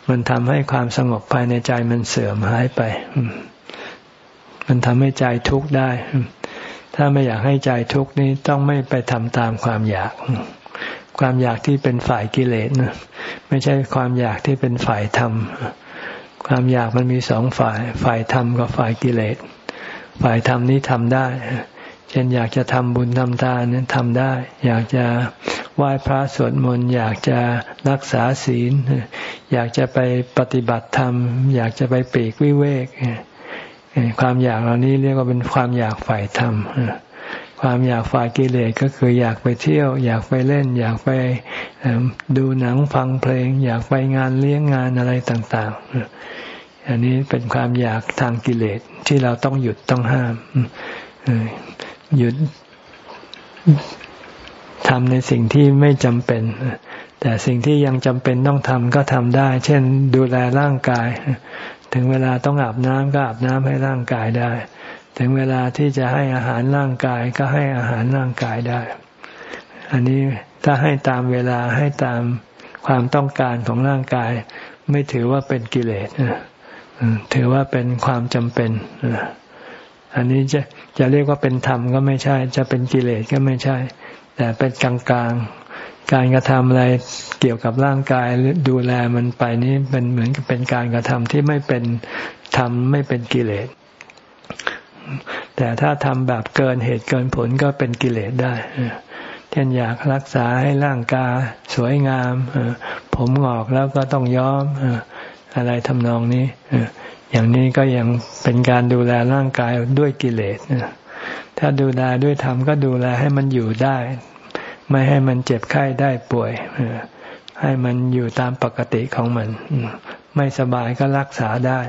S1: มันทำให้ความสงบภายในใจมันเสื่อมหายไป มันทำให้ใจทุกข์ได้ ถ้าไม่อยากให้ใจทุกข์นี้ต้องไม่ไปทำตามความอยาก ความอยากที่เป็นฝ่ายกิเลสนะไม่ใช่ความอยากที่เป็นฝ่ายธรรม ความอยากมันมีสองฝ่าย ฝ่ายธรรมกับฝ่ายกิเลส ฝ่ายธรรมนี้ทำได้ เช่นอยากจะทำบุญทำทานนั้นทำได้ อยากจะไหว้พระสวดมนต์อยากจะรักษาศีล อยากจะไปปฏิบัติธรรม อยากจะไปปีกวิเวกความอยากเหล่านี้เรียกว่าเป็นความอยากฝ่ายธรรมความอยากฝ่ายกิเลสก็คืออยากไปเที่ยว อยากไปเล่น อยากไปดูหนังฟังเพลง อยากไปงานเลี้ยงงานอะไรต่างๆ อันนี้เป็นความอยากทางกิเลสที่เราต้องหยุดต้องห้าม หยุดทำในสิ่งที่ไม่จำเป็น แต่สิ่งที่ยังจำเป็นต้องทำก็ทำได้ เช่น ดูแลร่างกาย ถึงเวลาต้องอาบน้ำก็อาบน้ำให้ร่างกายได้ ถึงเวลาที่จะให้อาหารร่างกายก็ให้อาหารร่างกายได้ อันนี้ถ้าให้ตามเวลาให้ตามความต้องการของร่างกาย ไม่ถือว่าเป็นกิเลสถือว่าเป็นความจำเป็น อันนี้จะจะเรียกว่าเป็นธรรมก็ไม่ใช่ จะเป็นกิเลสก็ไม่ใช่ แต่เป็นกลางกลางการกระทำอะไรเกี่ยวกับร่างกายดูแลมันไปนี้เป็นเหมือนกับเป็นการกระทำที่ไม่เป็นธรรมไม่เป็นกิเลส แต่ถ้าทำแบบเกินเหตุเกินผลก็เป็นกิเลสได้เช่นอยากรักษาให้ร่างกายสวยงาม ผมงอกแล้วก็ต้องย้อม อะไรทำนองนี้อย่างนี้ก็ยังเป็นการดูแลร่างกายด้วยกิเลสถ้าดูแลด้วยธรรมก็ดูแลให้มันอยู่ได้ ไม่ให้มันเจ็บไข้ได้ป่วยให้มันอยู่ตามปกติของมัน ไม่สบายก็รักษาได้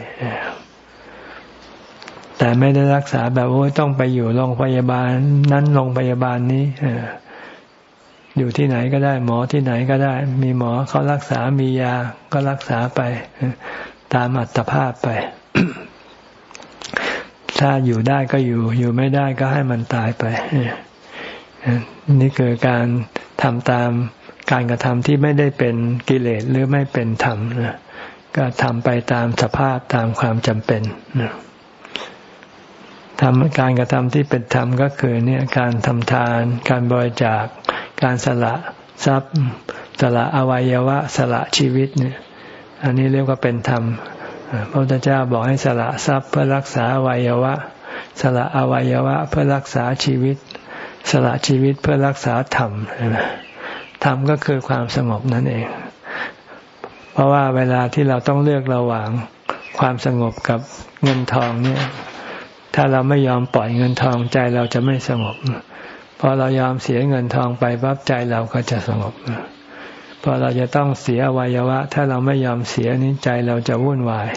S1: แต่ไม่ได้รักษาแบบโอ้ยต้องไปอยู่โรงพยาบาล นั้นโรงพยาบาลนี้ อยู่ที่ไหนก็ได้ หมอที่ไหนก็ได้ มีหมอเขารักษามียาก็รักษาไป ตามอัตภาพไป ถ้าอยู่ได้ก็อยู่ อยู่ไม่ได้ก็ให้มันตายไป นี่คือการทำตามการกระทำที่ไม่ได้เป็นกิเลสหรือไม่เป็นธรรมนะก็ทำไปตามสภาพตามความจำเป็นทำการกระทำที่เป็นธรรมก็คือเนี่ยการทำทาน การบริจาค การสละทรัพย์สละอวัยวะสละชีวิตเนี่ย อันนี้เรียกว่าเป็นธรรมพระพุทธเจ้าบอกให้สละทรัพย์เพื่อรักษาอวัยวะ สละอวัยวะเพื่อรักษาชีวิต สละชีวิตเพื่อรักษาธรรมธรรมก็คือความสงบนั่นเอง เพราะว่าเวลาที่เราต้องเลือกระหว่างความสงบกับเงินทองเนี่ย ถ้าเราไม่ยอมปล่อยเงินทองใจเราจะไม่สงบ พอเรายอมเสียเงินทองไปปั๊บใจเราก็จะสงบพอเราจะต้องเสียอวัยวะ ถ้าเราไม่ยอมเสียนี้ใจเราจะวุ่นวาย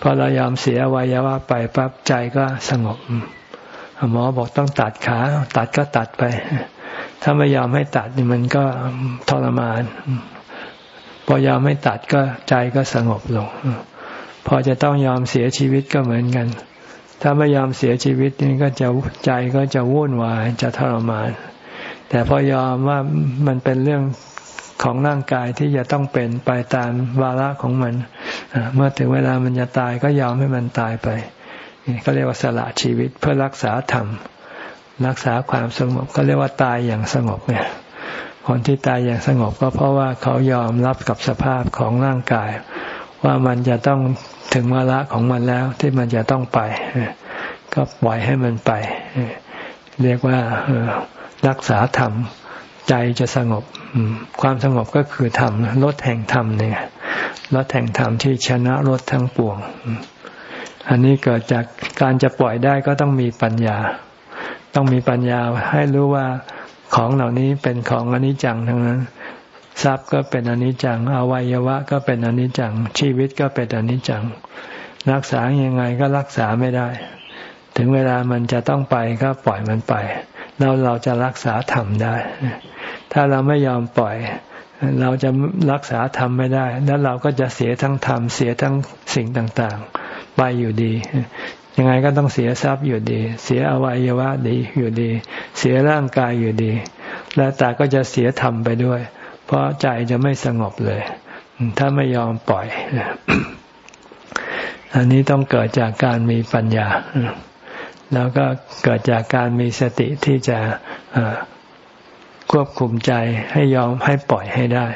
S1: พอเรายอมเสียอวัยวะไปปั๊บใจก็สงบหมอบอกต้องตัดขาตัดก็ตัดไป ถ้าไม่ยอมให้ตัดนี่มันก็ทรมาน พอยอมไม่ตัดก็ใจก็สงบลง พอจะต้องยอมเสียชีวิตก็เหมือนกัน ถ้าไม่ยอมเสียชีวิตนี่ก็จะใจก็จะวุ่นวายจะทรมาน แต่พอยอมว่ามันเป็นเรื่องของร่างกายที่จะต้องเป็นไปตามวาระของมัน เมื่อถึงเวลามันจะตายก็ยอมให้มันตายไปก็เรียกว่าสละชีวิตเพื่อรักษาธรรม รักษาความสงบก็เรียกว่าตายอย่างสงบเนี่ยคนที่ตายอย่างสงบก็เพราะว่าเขายอมรับกับสภาพของร่างกาย ว่ามันจะต้องถึงวาระของมันแล้วที่มันจะต้องไปก็ปล่อยให้มันไป เรียกว่ารักษาธรรม ใจจะสงบความสงบก็คือธรรมลดแห่งธรรมเนี่ยลดแห่งธรรมที่ชนะลดทั้งปวง อันนี้เกิดจากการจะปล่อยได้ก็ต้องมีปัญญา ต้องมีปัญญาให้รู้ว่าของเหล่านี้เป็นของอนิจจังทั้งนั้น ทรัพย์ก็เป็นอนิจจังอวัยวะก็เป็นอนิจจัง ชีวิตก็เป็นอนิจจัง รักษายังไงก็รักษาไม่ได้ ถึงเวลามันจะต้องไปก็ปล่อยมันไป แล้วเราจะรักษาธรรมได้ ถ้าเราไม่ยอมปล่อย เราจะรักษาธรรมไม่ได้ แล้วเราก็จะเสียทั้งธรรมเสียทั้งสิ่งต่างๆ ไปอยู่ดียังไงก็ต้องเสียทรัพย์อยู่ดี เสียอวัยวะดีอยู่ดี เสียร่างกายอยู่ดี และแต่ก็จะเสียธรรมไปด้วย เพราะใจจะไม่สงบเลย ถ้าไม่ยอมปล่อย อันนี้ต้องเกิดจากการมีปัญญา แล้วก็เกิดจากการมีสติที่จะควบคุมใจให้ยอมให้ปล่อยให้ได้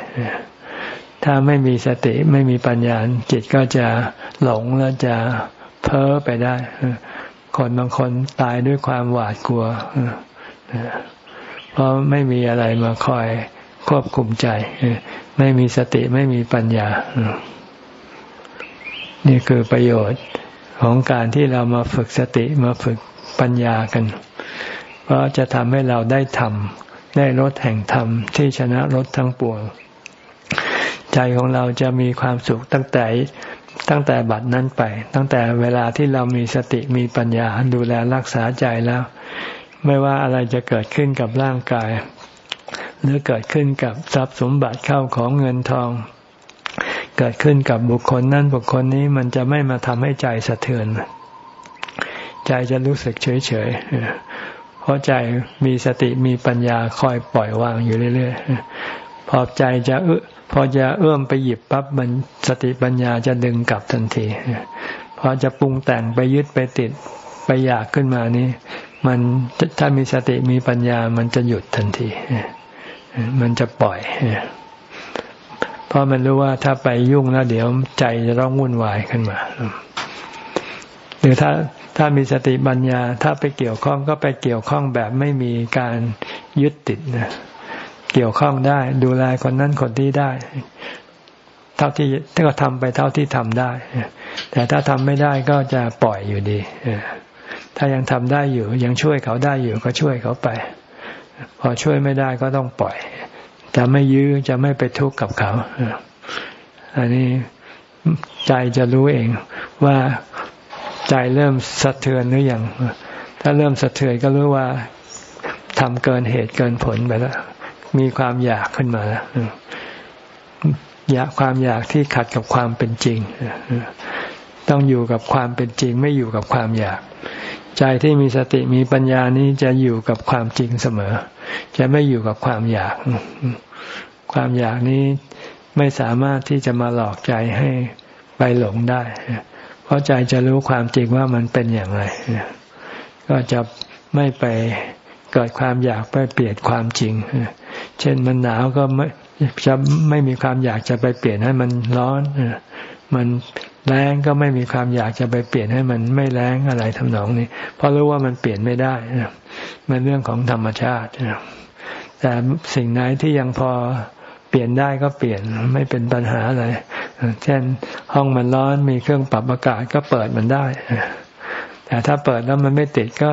S1: ถ้าไม่มีสติไม่มีปัญญาจิตก็จะหลงแล้วจะเพ้อไปได้ คนบางคนตายด้วยความหวาดกลัวเพราะไม่มีอะไรมาคอย ควบคุมใจ ไม่มีสติไม่มีปัญญา นี่คือประโยชน์ของการที่เรามาฝึกสติมาฝึกปัญญากัน เพราะจะทำให้เราได้ทำได้รถแห่งธรรมที่ชนะรถทั้งปวง ใจของเราจะมีความสุขตั้งแต่ตั้งแต่บัดนั้นไป ตั้งแต่เวลาที่เรามีสติมีปัญญาดูแลรักษาใจแล้ว ไม่ว่าอะไรจะเกิดขึ้นกับร่างกาย หรือเกิดขึ้นกับทรัพย์สมบัติเข้าของเงินทอง เกิดขึ้นกับบุคคลนั้นบุคคลนี้มันจะไม่มาทำให้ใจสะเทือน ใจจะรู้สึกเฉยเฉยเพราะใจมีสติมีปัญญาคอยปล่อยวางอยู่เรื่อยๆ พอใจจะอึพพอจะเอื้อมไปหยิบปั๊บมันสติปัญญาจะดึงกลับทันที พอจะปรุงแต่งไปยึดไปติดไปอยากขึ้นมานี้ มันถ้ามีสติมีปัญญามันจะหยุดทันที มันจะปล่อย เพราะมันรู้ว่าถ้าไปยุ่งแล้วเดี๋ยวใจจะต้องวุ่นวายขึ้นมา หรือถ้าถ้ามีสติปัญญา ถ้าไปเกี่ยวข้องก็ไปเกี่ยวข้องแบบไม่มีการยึดติดนะเกี่ยวข้องได้ ดูแลคนนั้นคนที่ได้ เท่าที่ก็ทำไปเท่าที่ทำได้ แต่ถ้าทำไม่ได้ก็จะปล่อยอยู่ดีถ้ายังทำได้อยู่ ยังช่วยเขาได้อยู่ก็ช่วยเขาไป พอช่วยไม่ได้ก็ต้องปล่อย จะไม่ยื้อจะไม่ไปทุกข์กับเขา อันนี้ใจจะรู้เองว่าใจเริ่มสะเทือนหรือยังถ้าเริ่มสะเทือนก็รู้ว่าทำเกินเหตุเกินผลไปแล้วมีความอยากขึ้นมาแล้วอยากความอยากที่ขัดกับความเป็นจริง ต้องอยู่กับความเป็นจริง ไม่อยู่กับความอยาก ใจที่มีสติมีปัญญานี้จะอยู่กับความจริงเสมอ จะไม่อยู่กับความอยาก ความอยากนี้ไม่สามารถที่จะมาหลอกใจให้ไปหลงได้ เพราะใจจะรู้ความจริงว่ามันเป็นอย่างไร ก็จะไม่ไปเกิดความอยากไปเปลี่ยนความจริง เช่นมันหนาวก็ไม่จะไม่มีความอยากจะไปเปลี่ยนให้มันร้อน มัน แรงก็ไม่มีความอยากจะไปเปลี่ยนให้มันไม่แรงอะไรทำนองนี้ เพราะรู้ว่ามันเปลี่ยนไม่ได้มันเรื่องของธรรมชาติแต่สิ่งไหนที่ยังพอเปลี่ยนได้ก็เปลี่ยนไม่เป็นปัญหาอะไรเช่นห้องมันร้อนมีเครื่องปรับอากาศก็เปิดมันได้แต่ถ้าเปิดแล้วมันไม่ติดก็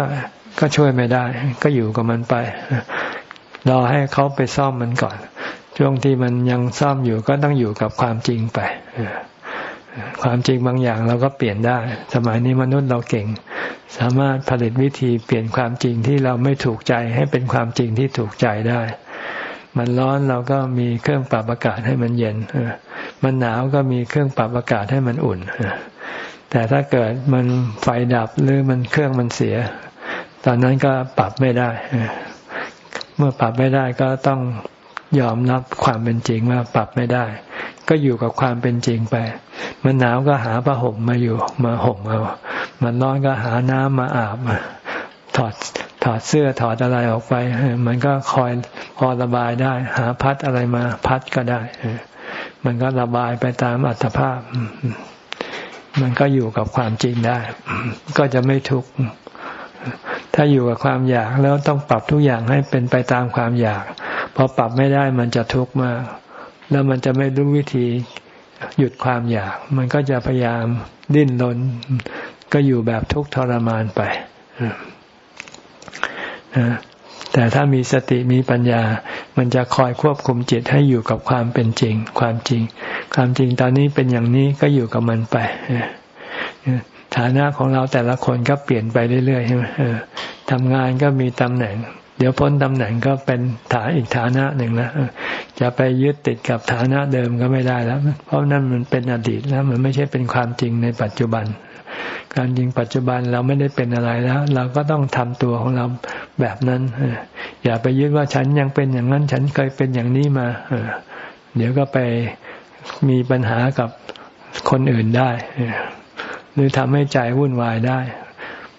S1: ก็ช่วยไม่ได้ ก็อยู่กับมันไปรอให้เขาไปซ่อมมันก่อน ช่วงที่มันยังซ่อมอยู่ก็ต้องอยู่กับความจริงไป ความจริงบางอย่างเราก็เปลี่ยนได้ สมัยนี้มนุษย์เราเก่ง สามารถผลิตวิธีเปลี่ยนความจริงที่เราไม่ถูกใจให้เป็นความจริงที่ถูกใจได้ มันร้อนเราก็มีเครื่องปรับอากาศให้มันเย็นมันหนาวก็มีเครื่องปรับอากาศให้มันอุ่นแต่ถ้าเกิดมันไฟดับหรือมันเครื่องมันเสีย ตอนนั้นก็ปรับไม่ได้ เมื่อปรับไม่ได้ก็ต้อง ยอมรับความเป็นจริงว่าปรับไม่ได้ ก็อยู่กับความเป็นจริงไป มันหนาวก็หาผ้าห่มมาอยู่มาห่มเอามันร้อนก็หาน้ำมาอาบถอดถอดเสื้อถอดอะไรออกไป มันก็คอยพอระบายได้ หาพัดอะไรมาพัดก็ได้มันก็ระบายไปตามอัตภาพ มันก็อยู่กับความจริงได้ ก็จะไม่ทุกข์ถ้าอยู่กับความอยากแล้วต้องปรับทุกอย่างให้เป็นไปตามความอยาก อปรับไม่ได้มันจะทุกข์มาก แล้วมันจะไม่รู้วิธีหยุดความอยาก มันก็จะพยายามดิ้นรนก็อยู่แบบทุกข์ทรมานไปแต่ถ้ามีสติมีปัญญา มันจะคอยควบคุมจิตให้อยู่กับความเป็นจริง ความจริง ความจริงตอนนี้เป็นอย่างนี้ก็อยู่กับมันไปฐานะของเราแต่ละคนก็เปลี่ยนไปเรื่อยๆใช่ไหมทำงานก็มีตำแหน่ง เดี๋ยวพ้นตำแหน่งก็เป็นฐานอีกฐานะหนึ่งแล้วจะไปยึดติดกับฐานะเดิมก็ไม่ได้แล้ว เพราะนั่นมันเป็นอดีตแล้วมันไม่ใช่เป็นความจริงในปัจจุบัน การจริงปัจจุบันเราไม่ได้เป็นอะไรแล้ว เราก็ต้องทำตัวของเราแบบนั้นอย่าไปยึดว่าฉันยังเป็นอย่างนั้น ฉันเคยเป็นอย่างนี้มาเดี๋ยวก็ไปมีปัญหากับคนอื่นได้หรือทำให้ใจวุ่นวายได้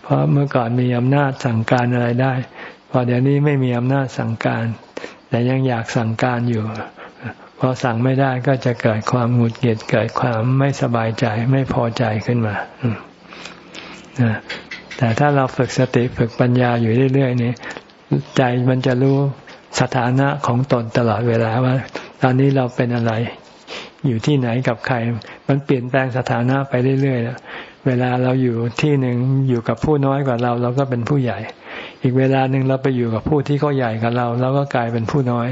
S1: เพราะเมื่อก่อนมีอำนาจสั่งการอะไรได้ พอเดี๋ยวนี้ไม่มีอำนาจสั่งการ แต่ยังอยากสั่งการอยู่ พอสั่งไม่ได้ก็จะเกิดความหงุดหงิดเกิดความไม่สบายใจไม่พอใจขึ้นมาแต่ถ้าเราฝึกสติฝึกปัญญาอยู่เรื่อยๆนี่ใจมันจะรู้สถานะของตนตลอดเวลาว่า ตอนนี้เราเป็นอะไร อยู่ที่ไหนกับใคร มันเปลี่ยนแปลงสถานะไปเรื่อยๆเวลาเราอยู่ที่หนึ่งอยู่กับผู้น้อยกว่าเรา เราก็เป็นผู้ใหญ่ อีกเวลาหนึ่งเราไปอยู่กับผู้ที่เขาใหญ่กับเราเราก็กลายเป็นผู้น้อย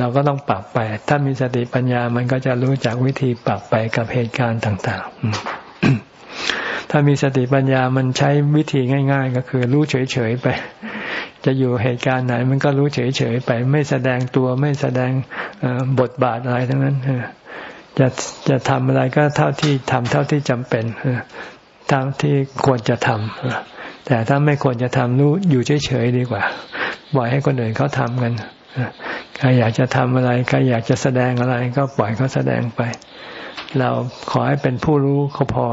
S1: เราก็ต้องปรับไป ถ้ามีสติปัญญามันก็จะรู้จักวิธีปรับไปกับเหตุการณ์ต่าง ๆ ถ้ามีสติปัญญามันใช้วิธีง่าย ๆ ก็คือรู้เฉยๆไป จะอยู่เหตุการณ์ไหน มันก็รู้เฉยๆไป ไม่แสดงตัวไม่แสดงบทบาทอะไรทั้งนั้นจะจะทำอะไรก็เท่าที่ทำเท่าที่จำเป็นทางที่ควรจะทำ แต่ถ้าไม่ควรจะทำรู้อยู่เฉยๆดีกว่าปล่อยให้คนอื่นเขาทำกันใครอยากจะทำอะไรใครอยากจะแสดงอะไรก็ปล่อยเขาแสดงไป เราขอให้เป็นผู้รู้ก็พอ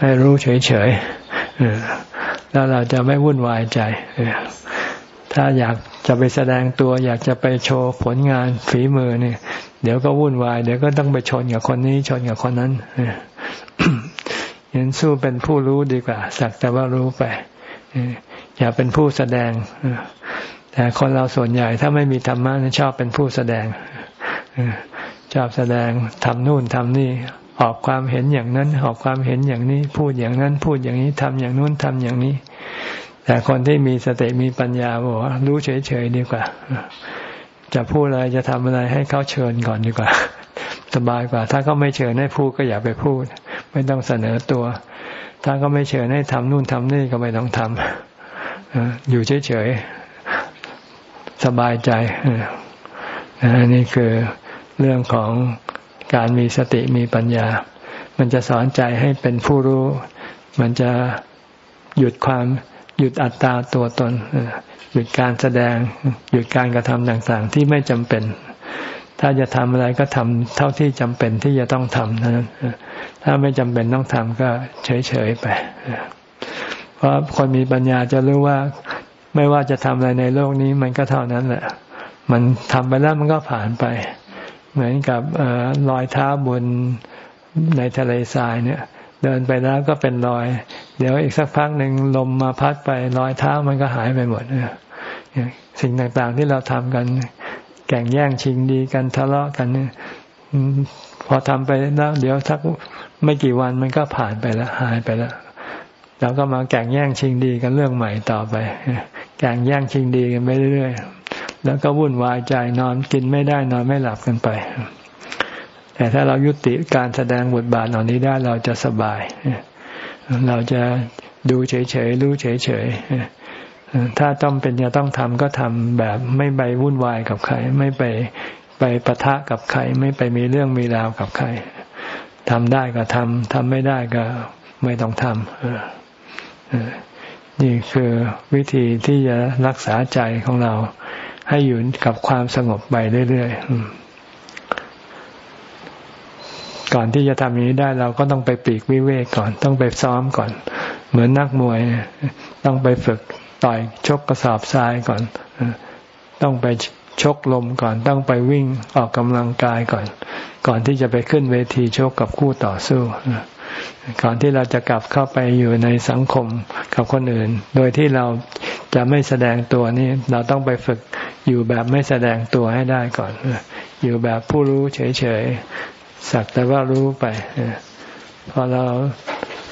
S1: ให้รู้เฉยๆแล้วเราจะไม่วุ่นวายใจถ้าอยากจะไปแสดงตัว อยากจะไปโชว์ผลงานฝีมือเนี่ย เดี๋ยวก็วุ่นวาย เดี๋ยวก็ต้องไปชนกับคนนี้ชนกับคนนั้น ยันสู้เป็นผู้รู้ดีกว่า สักแต่ว่ารู้ไปอย่าเป็นผู้แสดงแต่คนเราส่วนใหญ่ถ้าไม่มีธรรมะชอบเป็นผู้แสดงชอบแสดงทำนู่นทำนี่ออกความเห็นอย่างนั้น ออกความเห็นอย่างนี้ พูดอย่างนั้น พูดอย่างนี้ทำอย่างนู้นทำอย่างนี้ แต่คนที่มีสติมีปัญญาบอกว่ารู้เฉยๆดีกว่า จะพูดอะไรจะทำอะไรให้เขาเชิญก่อนดีกว่า สบายกว่า ถ้าเขาไม่เชิญให้พูดก็อย่าไปพูด ไม่ต้องเสนอตัว ถ้าเขาไม่เชิญให้ทำนู่นทำนี่ก็ไม่ต้องทำอยู่เฉยๆสบายใจอันนี้คือเรื่องของการมีสติมีปัญญา มันจะสอนใจให้เป็นผู้รู้ มันจะหยุดความหยุดอัตตาตัวตนหยุดการแสดง หยุดการกระทำต่าง ๆ ที่ไม่จำเป็น ถ้าจะทำอะไรก็ทำเท่าที่จำเป็นที่จะต้องทำนั้นถ้าไม่จำเป็นต้องทำก็เฉยๆไป เพราะคนมีปัญญาจะรู้ว่าไม่ว่าจะทำอะไรในโลกนี้มันก็เท่านั้นแหละ มันทำไปแล้วมันก็ผ่านไป เหมือนกับรอยเท้าบนในทะเลทรายเนี่ย เดินไปแล้วก็เป็นรอย เดี๋ยวอีกสักพักหนึ่งลมมาพัดไปรอยเท้ามันก็หายไปหมดสิ่งต่างๆที่เราทำกัน แข่งแย่งชิงดีกันทะเลาะกันเนี่ยพอทำไปแล้วเดี๋ยวสักไม่กี่วันมันก็ผ่านไปแล้วหายไปแล้วเราก็มาแข่งแย่งชิงดีกันเรื่องใหม่ต่อไปแข่งแย่งชิงดีกันไปเรื่อยๆแล้วก็วุ่นวายใจนอนกินไม่ได้นอนไม่หลับกันไป แต่ถ้าเรายุติการแสดงบทบาทเหล่านี้ได้เราจะสบาย เราจะดูเฉยๆรู้เฉยๆ ถ้าต้องเป็นจะต้องทำก็ทำแบบไม่ไปวุ่นวายกับใคร ไม่ไปไปปะทะกับใคร ไม่ไปมีเรื่องมีราวกับใครทำได้ก็ทำทำไม่ได้ก็ไม่ต้องทำนี่คือวิธีที่จะรักษาใจของเรา ให้อยู่กับความสงบไปเรื่อยๆ ก่อนที่จะทำอย่างนี้ได้เราก็ต้องไปปีกวิเวกก่อน ต้องไปซ้อมก่อน เหมือนนักมวย ต้องไปฝึก ต่อยชกกระสอบทรายก่อน ต้องไปชกลมก่อน ต้องไปวิ่งออกกำลังกายก่อน ก่อนที่จะไปขึ้นเวทีชกกับคู่ต่อสู้ก่อนที่เราจะกลับเข้าไปอยู่ในสังคมกับคนอื่น โดยที่เราจะไม่แสดงตัวนี่เราต้องไปฝึกอยู่แบบไม่แสดงตัวให้ได้ก่อน อยู่แบบผู้รู้เฉยๆ สักแต่ว่ารู้ไป พอเรา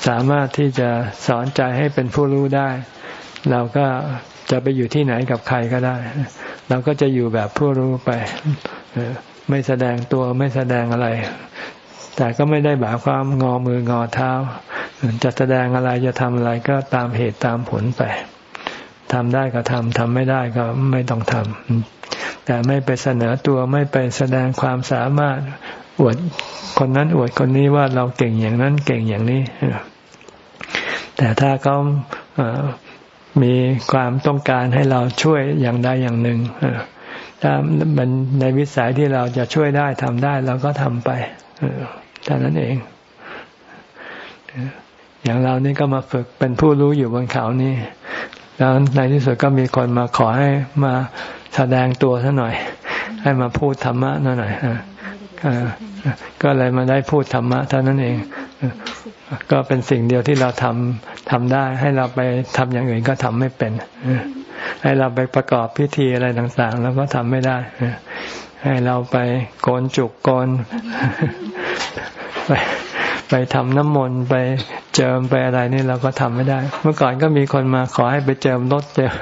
S1: สามารถที่จะสอนใจให้เป็นผู้รู้ได้ เราก็จะไปอยู่ที่ไหนกับใครก็ได้ เราก็จะอยู่แบบผู้รู้ไปไม่แสดงตัวไม่แสดงอะไร แต่ก็ไม่ได้หมายความงอมืองอเท้า จะแสดงอะไรจะทำอะไรก็ตามเหตุตามผลไปทำได้ก็ทำทำไม่ได้ก็ไม่ต้องทำแต่ไม่ไปเสนอตัวไม่ไปแสดงความสามารถอวดคนนั้นอวดคนนี้ว่าเราเก่งอย่างนั้นเก่งอย่างนี้แต่ถ้าเขา มีความต้องการให้เราช่วยอย่างใดอย่างหนึ่งถ้ามันในวิสัยที่เราจะช่วยได้ทำได้เราก็ทำไปเท่านั้นเอง อย่างเรานี่ก็มาฝึกเป็นผู้รู้อยู่บนเขานี่ แล้วในที่สุดก็มีคนมาขอให้มาแสดงตัวซะหน่อย ให้มาพูดธรรมะหน่อยก็เลยมาได้พูดธรรมะเท่านั้นเอง ก็เป็นสิ่งเดียวที่เราทำทำได้ ให้เราไปทำอย่างอื่นก็ทำไม่เป็น ให้เราไปประกอบพิธีอะไรต่างๆ แล้วก็ทำไม่ได้ ให้เราไปโกนจุกโกนไปไปทำน้ำมนต์ไปเจิมไปอะไรนี่เราก็ทำไม่ได้ เมื่อก่อนก็มีคนมาขอให้ไปเจิมรถเจิม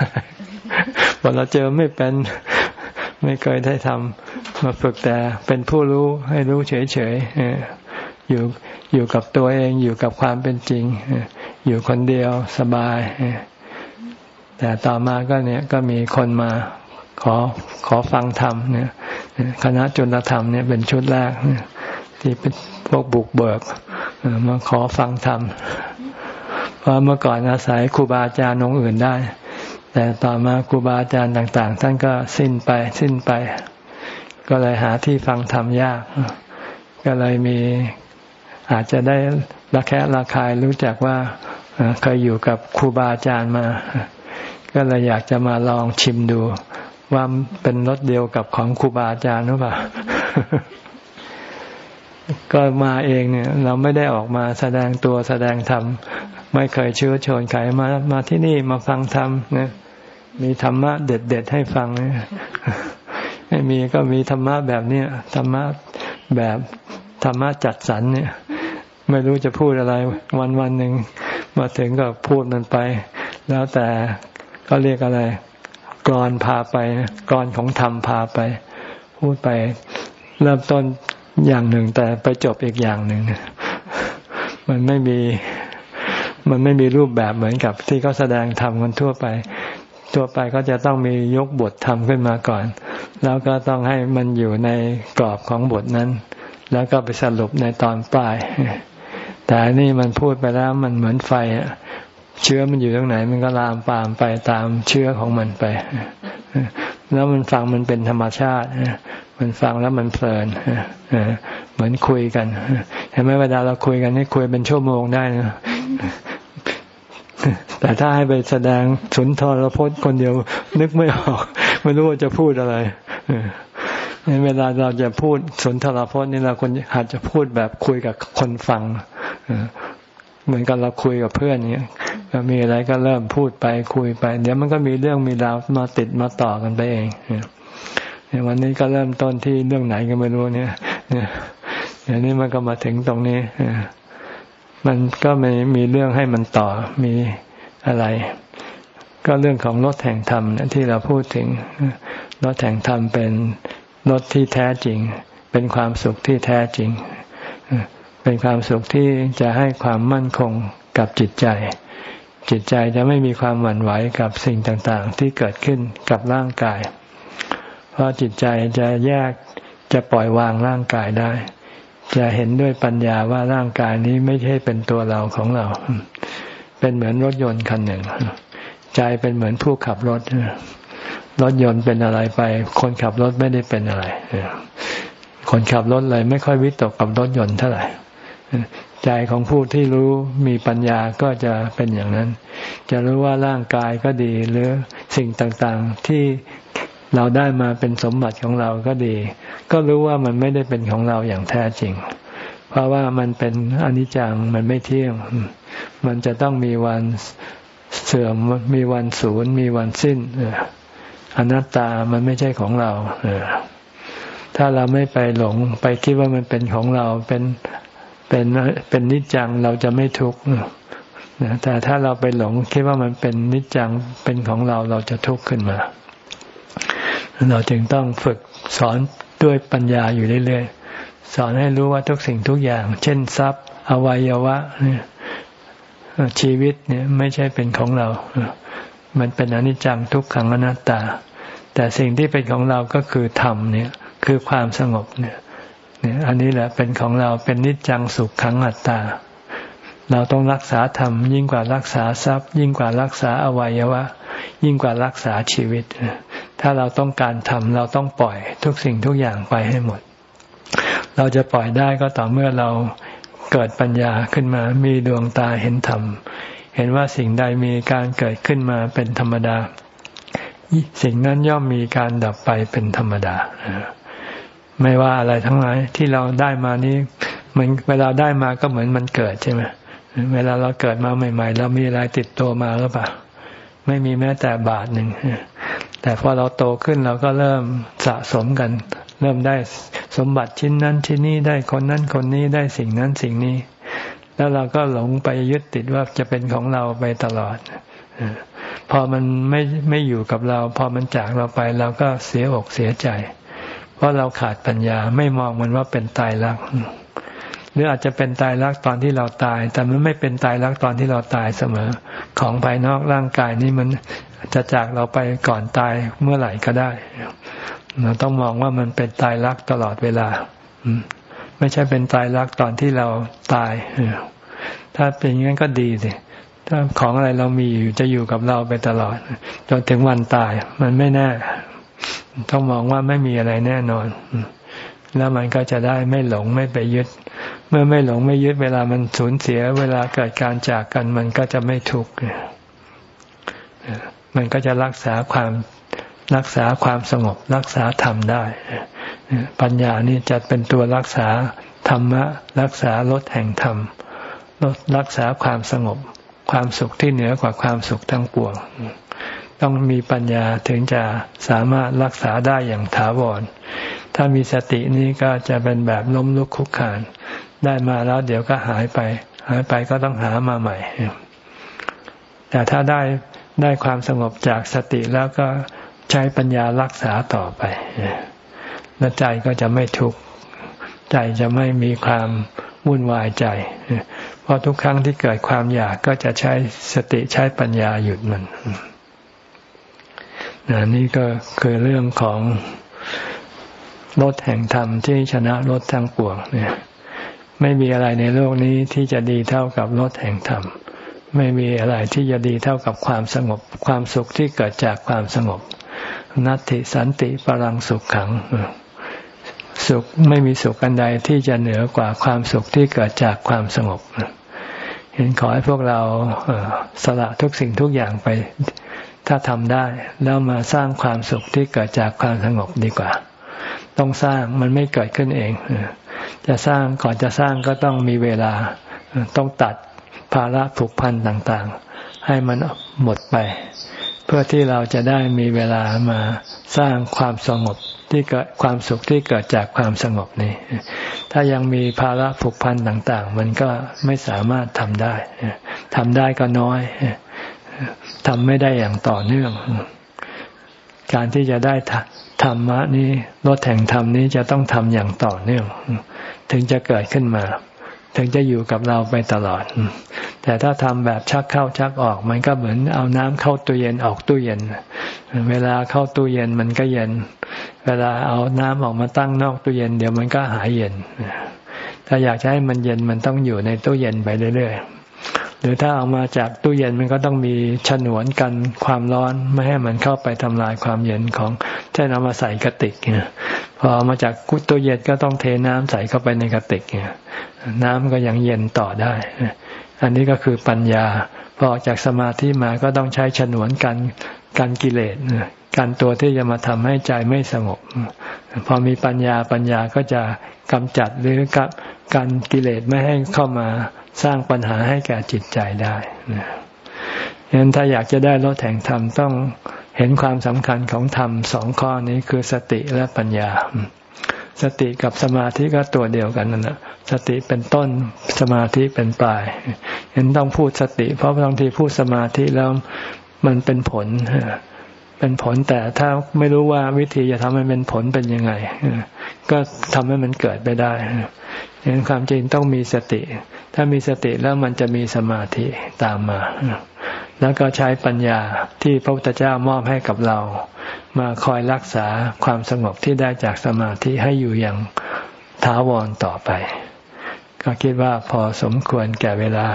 S1: บอกเราเจิมไม่เป็นไม่เคยได้ทำมาฝึกแต่เป็นผู้รู้ให้รู้เฉยๆ อยู่อยู่กับตัวเองอยู่กับความเป็นจริง อยู่คนเดียวสบาย แต่ต่อมาก็เนี่ยก็มีคนมาขอขอฟังธรรมเนี่ยคณะจุลธรรมเนี่ยเป็นชุดแรกที่เป็นพวกบุกเบิกมาขอฟังธรรมเพราะเมื่อก่อนอาศัยครูบาอาจารย์องค์อื่นได้ แต่ต่อมาครูบาอาจารย์ต่าง ๆ ท่านก็สิ้นไปสิ้นไป ก็เลยหาที่ฟังธรรมยาก ก็เลยมี อาจจะได้ระแคะระคายรู้จักว่าเคยอยู่กับครูบาอาจารย์มา ก็เลยอยากจะมาลองชิมดู ว่าเป็นรสเดียวกับของครูบาอาจารย์หรือเปล่าก็มาเองเนี่ย เราไม่ได้ออกมาแสดงตัวแสดงธรรมไม่เคยเชื้อชวนใครมามาที่นี่มาฟังธรรมนะมีธรรมะเด็ดๆให้ฟังไม่มีก็มีธรรมะแบบเนี้ยธรรมะแบบธรรมะจัดสรรเนี่ย ไม่รู้จะพูดอะไรวันวันหนึ่งมาถึงก็พูดมันไป แล้วแต่ก็เรียกอะไรกรอนพาไปกรอนของธรรมพาไป พูดไป เริ่มต้นอย่างหนึ่ง แต่ไปจบอีกอย่างหนึ่งมันไม่มีมันไม่มีรูปแบบเหมือนกับที่เขาแสดงธรรมกันทั่วไป ทั่วไปก็จะต้องมียกบทธรรมขึ้นมาก่อน แล้วก็ต้องให้มันอยู่ในกรอบของบทนั้น แล้วก็ไปสรุปในตอนปลาย แต่นี่มันพูดไปแล้วมันเหมือนไฟเชื้อมันอยู่ตรงไหน มันก็ลามปามไปตามเชื้อของมันไป แล้วมันฟังมันเป็นธรรมชาติมันฟังแล้วมันเพลินเหมือนคุยกันเห็นไหมเวลาเราคุยกันนี่คุยเป็นชั่วโมงได้นะแต่ถ้าให้ไปแสดงสุนทรพจน์คนเดียว นึกไม่ออก ไม่รู้ว่าจะพูดอะไร เวลาเราจะพูดสนทรพจน์นี่เราควรอาจจะพูดแบบคุยกับคนฟังเหมือนกันเราคุยกับเพื่อนเนี้ยมีอะไรก็เริ่มพูดไปคุยไป เดี๋ยวมันก็มีเรื่องมีราวมาติดมาต่อกันไปเองเนี่ยวันนี้ก็เริ่มต้นที่เรื่องไหนก็ไม่รู้เนี่ยเนี่ยเดี๋ยวนี้มันก็มาถึงตรงนี้มันก็ไม่มีเรื่องให้มันต่อมีอะไร ก็เรื่องของรถแห่งธรรมที่เราพูดถึงรถแห่งธรรมเป็น รถที่แท้จริง เป็นความสุขที่แท้จริง เป็นความสุขที่จะให้ความมั่นคงกับจิตใจ จิตใจจะไม่มีความหวั่นไหวกับสิ่งต่างๆ ที่เกิดขึ้นกับร่างกาย เพราะจิตใจจะแยกจะปล่อยวางร่างกายได้ จะเห็นด้วยปัญญาว่าร่างกายนี้ไม่ใช่เป็นตัวเราของเรา เป็นเหมือนรถยนต์คันหนึ่ง ใจเป็นเหมือนผู้ขับรถ รถยนต์เป็นอะไรไป คนขับรถไม่ได้เป็นอะไรคนขับรถเลยไม่ค่อยวิตกกับรถยนต์เท่าไหร่ใจของผู้ที่รู้มีปัญญาก็จะเป็นอย่างนั้น จะรู้ว่าร่างกายก็ดี หรือสิ่งต่างๆที่เราได้มาเป็นสมบัติของเราก็ดี ก็รู้ว่ามันไม่ได้เป็นของเราอย่างแท้จริง เพราะว่ามันเป็นอนิจจังมันไม่เที่ยง มันจะต้องมีวันเสื่อมมีวันศูนย์มีวันสิ้น อนัตตามันไม่ใช่ของเราถ้าเราไม่ไปหลง ไปคิดว่ามันเป็นของเราเป็นเป็นเป็นนิจจังเราจะไม่ทุกข์แต่ถ้าเราไปหลงคิดว่ามันเป็นนิจจังเป็นของเราเราจะทุกข์ขึ้นมา เราจึงต้องฝึกสอนด้วยปัญญาอยู่เรื่อยๆสอนให้รู้ว่าทุกสิ่งทุกอย่าง เช่นทรัพย์อวัยวะชีวิตเนี่ยไม่ใช่เป็นของเรา มันเป็นอนิจจังทุกขังอนัตตา แต่สิ่งที่เป็นของเราก็คือธรรมเนี่ยคือความสงบเนี่ยเนี่ยอันนี้แหละเป็นของเราเป็นนิจจังสุขขังอัตตา เราต้องรักษาธรรมยิ่งกว่ารักษาทรัพย์ ยิ่งกว่ารักษาอวัยวะ ยิ่งกว่ารักษาชีวิต ถ้าเราต้องการทำเราต้องปล่อยทุกสิ่งทุกอย่างไปให้หมด เราจะปล่อยได้ก็ต่อเมื่อเราเกิดปัญญาขึ้นมา มีดวงตาเห็นธรรม เห็นว่าสิ่งใดมีการเกิดขึ้นมาเป็นธรรมดา สิ่งนั้นย่อมมีการดับไปเป็นธรรมดา ไม่ว่าอะไรทั้งหลายที่เราได้มานี้มันเวลาได้มาก็เหมือนมันเกิดใช่ไหมเวลาเราเกิดมาใหม่ ๆ เรามีอะไรติดตัวมาหรือเปล่าไม่มีแม้แต่บาทหนึ่งแต่พอเราโตขึ้นเราก็เริ่มสะสมกัน เริ่มได้สมบัติชิ้นนั้นชิ้นนี้ได้คนนั้นคนนี้ได้สิ่งนั้นสิ่งนี้ แล้วเราก็หลงไปยึดติดว่าจะเป็นของเราไปตลอดพอมันไม่ไม่อยู่กับเรา พอมันจากเราไปเราก็เสียอกเสียใจ เพราะเราขาดปัญญาไม่มองมันว่าเป็นตายรักหรืออาจจะเป็นตายรักตอนที่เราตาย แต่มันไม่เป็นตายรักตอนที่เราตายเสมอ ของภายนอกร่างกายนี้มันจะจากเราไปก่อนตายเมื่อไหร่ก็ได้เราต้องมองว่ามันเป็นตายรักตลอดเวลา ไม่ใช่เป็นตายรักตอนที่เราตายถ้าเป็นอย่างนั้นก็ดีสิถ้าของอะไรเรามีอยู่จะอยู่กับเราไปตลอดจนถึงวันตาย มันไม่แน่ต้องมองว่าไม่มีอะไรแน่นอนแล้วมันก็จะได้ไม่หลงไม่ไปยึด เมื่อไม่หลงไม่ยึดเวลามันสูญเสีย เวลาเกิดการจากกัน มันก็จะไม่ทุกข์มันก็จะรักษาความ รักษาความสงบรักษาธรรมได้ ปัญญานี่จะเป็นตัวรักษาธรรมะ รักษารถแห่งธรรมลดรักษาความสงบ ความสุขที่เหนือกว่าความสุขทั้งปวง ต้องมีปัญญาถึงจะสามารถรักษาได้อย่างถาวร ถ้ามีสตินี้ก็จะเป็นแบบล้มลุกคุกคาน ได้มาแล้วเดี๋ยวก็หายไป หายไปก็ต้องหามาใหม่ แต่ถ้าได้ได้ความสงบจากสติแล้วก็ ใช้ปัญญารักษาต่อไปแล้วใจก็จะไม่ทุกข์ใจจะไม่มีความวุ่นวายใจ เพราะทุกครั้งที่เกิดความอยากก็จะใช้สติใช้ปัญญาหยุดมันนี่ก็คือเรื่องของรถแห่งธรรมที่ชนะรถทั้งปวงเนี่ย ไม่มีอะไรในโลกนี้ที่จะดีเท่ากับรถแห่งธรรม ไม่มีอะไรที่จะดีเท่ากับความสงบ ความสุขที่เกิดจากความสงบ นัตติสันติปรังสุขขัง สุขไม่มีสุขอันใดที่จะเหนือกว่าความสุขที่เกิดจากความสงบเห็นขอให้พวกเราสละทุกสิ่งทุกอย่างไป ถ้าทำได้ แล้วมาสร้างความสุขที่เกิดจากความสงบดีกว่า ต้องสร้างมันไม่เกิดขึ้นเอง จะสร้างก่อนจะสร้างก็ต้องมีเวลาต้องตัดภาระผูกพันต่างๆ ให้มันหมดไป พื่อที่เราจะได้มีเวลามาสร้างความสงบที่เกิดความสุขที่เกิดจากความสงบนี่ถ้ายังมีภาระผูกพันต่างๆ มันก็ไม่สามารถทำได้ทำได้ก็น้อยทำไม่ได้อย่างต่อเนื่อง การที่จะได้ธรรมะนี้รถแห่งธรรมนี้จะต้องทำอย่างต่อเนื่อง ถึงจะเกิดขึ้นมา ถึงจะอยู่กับเราไปตลอด แต่ถ้าทำแบบชักเข้าชักออก มันก็เหมือนเอาน้ำเข้าตู้เย็นออกตู้เย็น เวลาเข้าตู้เย็นมันก็เย็น เวลาเอาน้ำออกมาตั้งนอกตู้เย็น เดี๋ยวมันก็หายเย็น ถ้าอยากจะให้มันเย็นมันต้องอยู่ในตู้เย็นไปเรื่อยๆ หรือถ้าเอามาจากตู้เย็นมันก็ต้องมีฉนวนกันความร้อนไม่ให้มันเข้าไปทำลายความเย็นของเช่นเอามาใส่กระติกเนี่ยพอเอามาจากกุตู้เย็นก็ต้องเทน้ำใส่เข้าไปในกระติกเนี่ยน้ำก็ยังเย็นต่อได้ อันนี้ก็คือปัญญาพอออกจากสมาธิมาก็ต้องใช้ฉนวนกันกันกิเลสการตัวที่จะมาทำให้ใจไม่สงบ พอมีปัญญาปัญญาก็จะกำจัดหรือกับ การกิเลสไม่ให้เข้ามาสร้างปัญหาให้แก่จิตใจได้ฉะนั้นถ้าอยากจะได้รถแห่งธรรมต้องเห็นความสำคัญของธรรมสองข้อนี้คือสติและปัญญา สติกับสมาธิก็ตัวเดียวกันนั่นแหละสติเป็นต้นสมาธิเป็นปลายเห็นต้องพูดสติ เพราะบางทีพูดสมาธิแล้วมันเป็นผล เป็นผลแต่ถ้าไม่รู้ว่าวิธีจะทำให้เป็นผลเป็นยังไงก็ทำให้มันเกิดไปได้ดังนั้นความจริงต้องมีสติ ถ้ามีสติแล้วมันจะมีสมาธิตามมา แล้วก็ใช้ปัญญาที่พระพุทธเจ้ามอบให้กับเรา มาคอยรักษาความสงบที่ได้จากสมาธิให้อยู่อย่างท้าวรต่อไป ก็คิดว่าพอสมควรแก่เวลา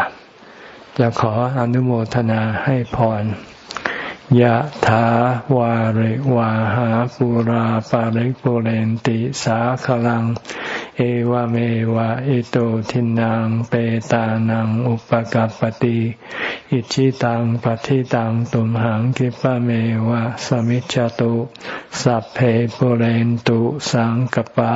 S1: จะขออนุโมทนาให้พร ยะถาวาริวาหาปุราปาริปุเรนติสาขลัง เอวเมวะอิโตทินังเปตานังอุปกัรปติอิชิตังปฏิตังตุมหังคิปะเมวะสมิจจตุสัพเพปุเรนตุสังกปา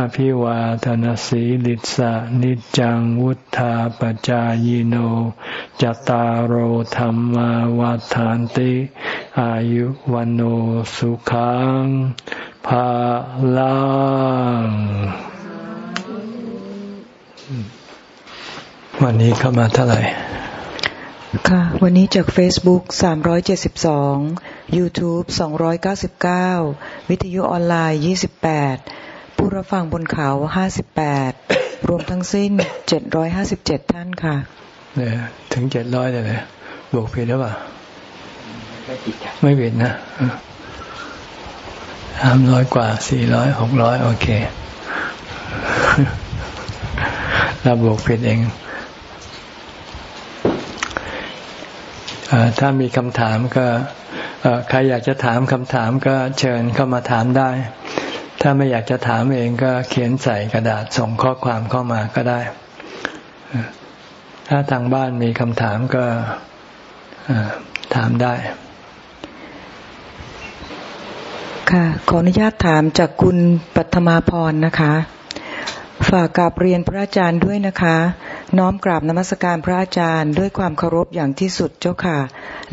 S1: อภิวาทนสีลิสะนิจังวุธาปจายโนจตารโหธรรมวาทานติ อายุวันโอสุขังภาลังวันนี้เข้ามาเท่าไหร่
S2: ค่ะ วันนี้จาก Facebook 372 YouTube 299 วิทยุออนไลน์ 28 ผู้รับฟังบนเขา58รวมทั้งสิ้น757ท่านค่ะ
S1: เนี่ยถึงเจ็ดร้อยเลยเลยบวกผิดหรือเปล่าไม่ผิดไม่ผิดนะสามร้อยกว่าสี่ร้อยหกร้อยโอเคเราบวกผิดเองอถ้ามีคำถามก็ใครอยากจะถามคำถามก็เชิญเข้ามาถามได้ ถ้าไม่อยากจะถามเองก็เขียนใส่กระดาษส่งข้อความเข้ามาก็ได้ ถ้าทางบ้านมีคำถามก็ถามได้
S2: ค่ะ ขออนุญาตถามจากคุณปัทมาพรนะคะ ฝากกราบเรียนพระอาจารย์ด้วยนะคะ น้อมกราบนมัสการพระอาจารย์ด้วยความเคารพอย่างที่สุดเจ้าค่ะ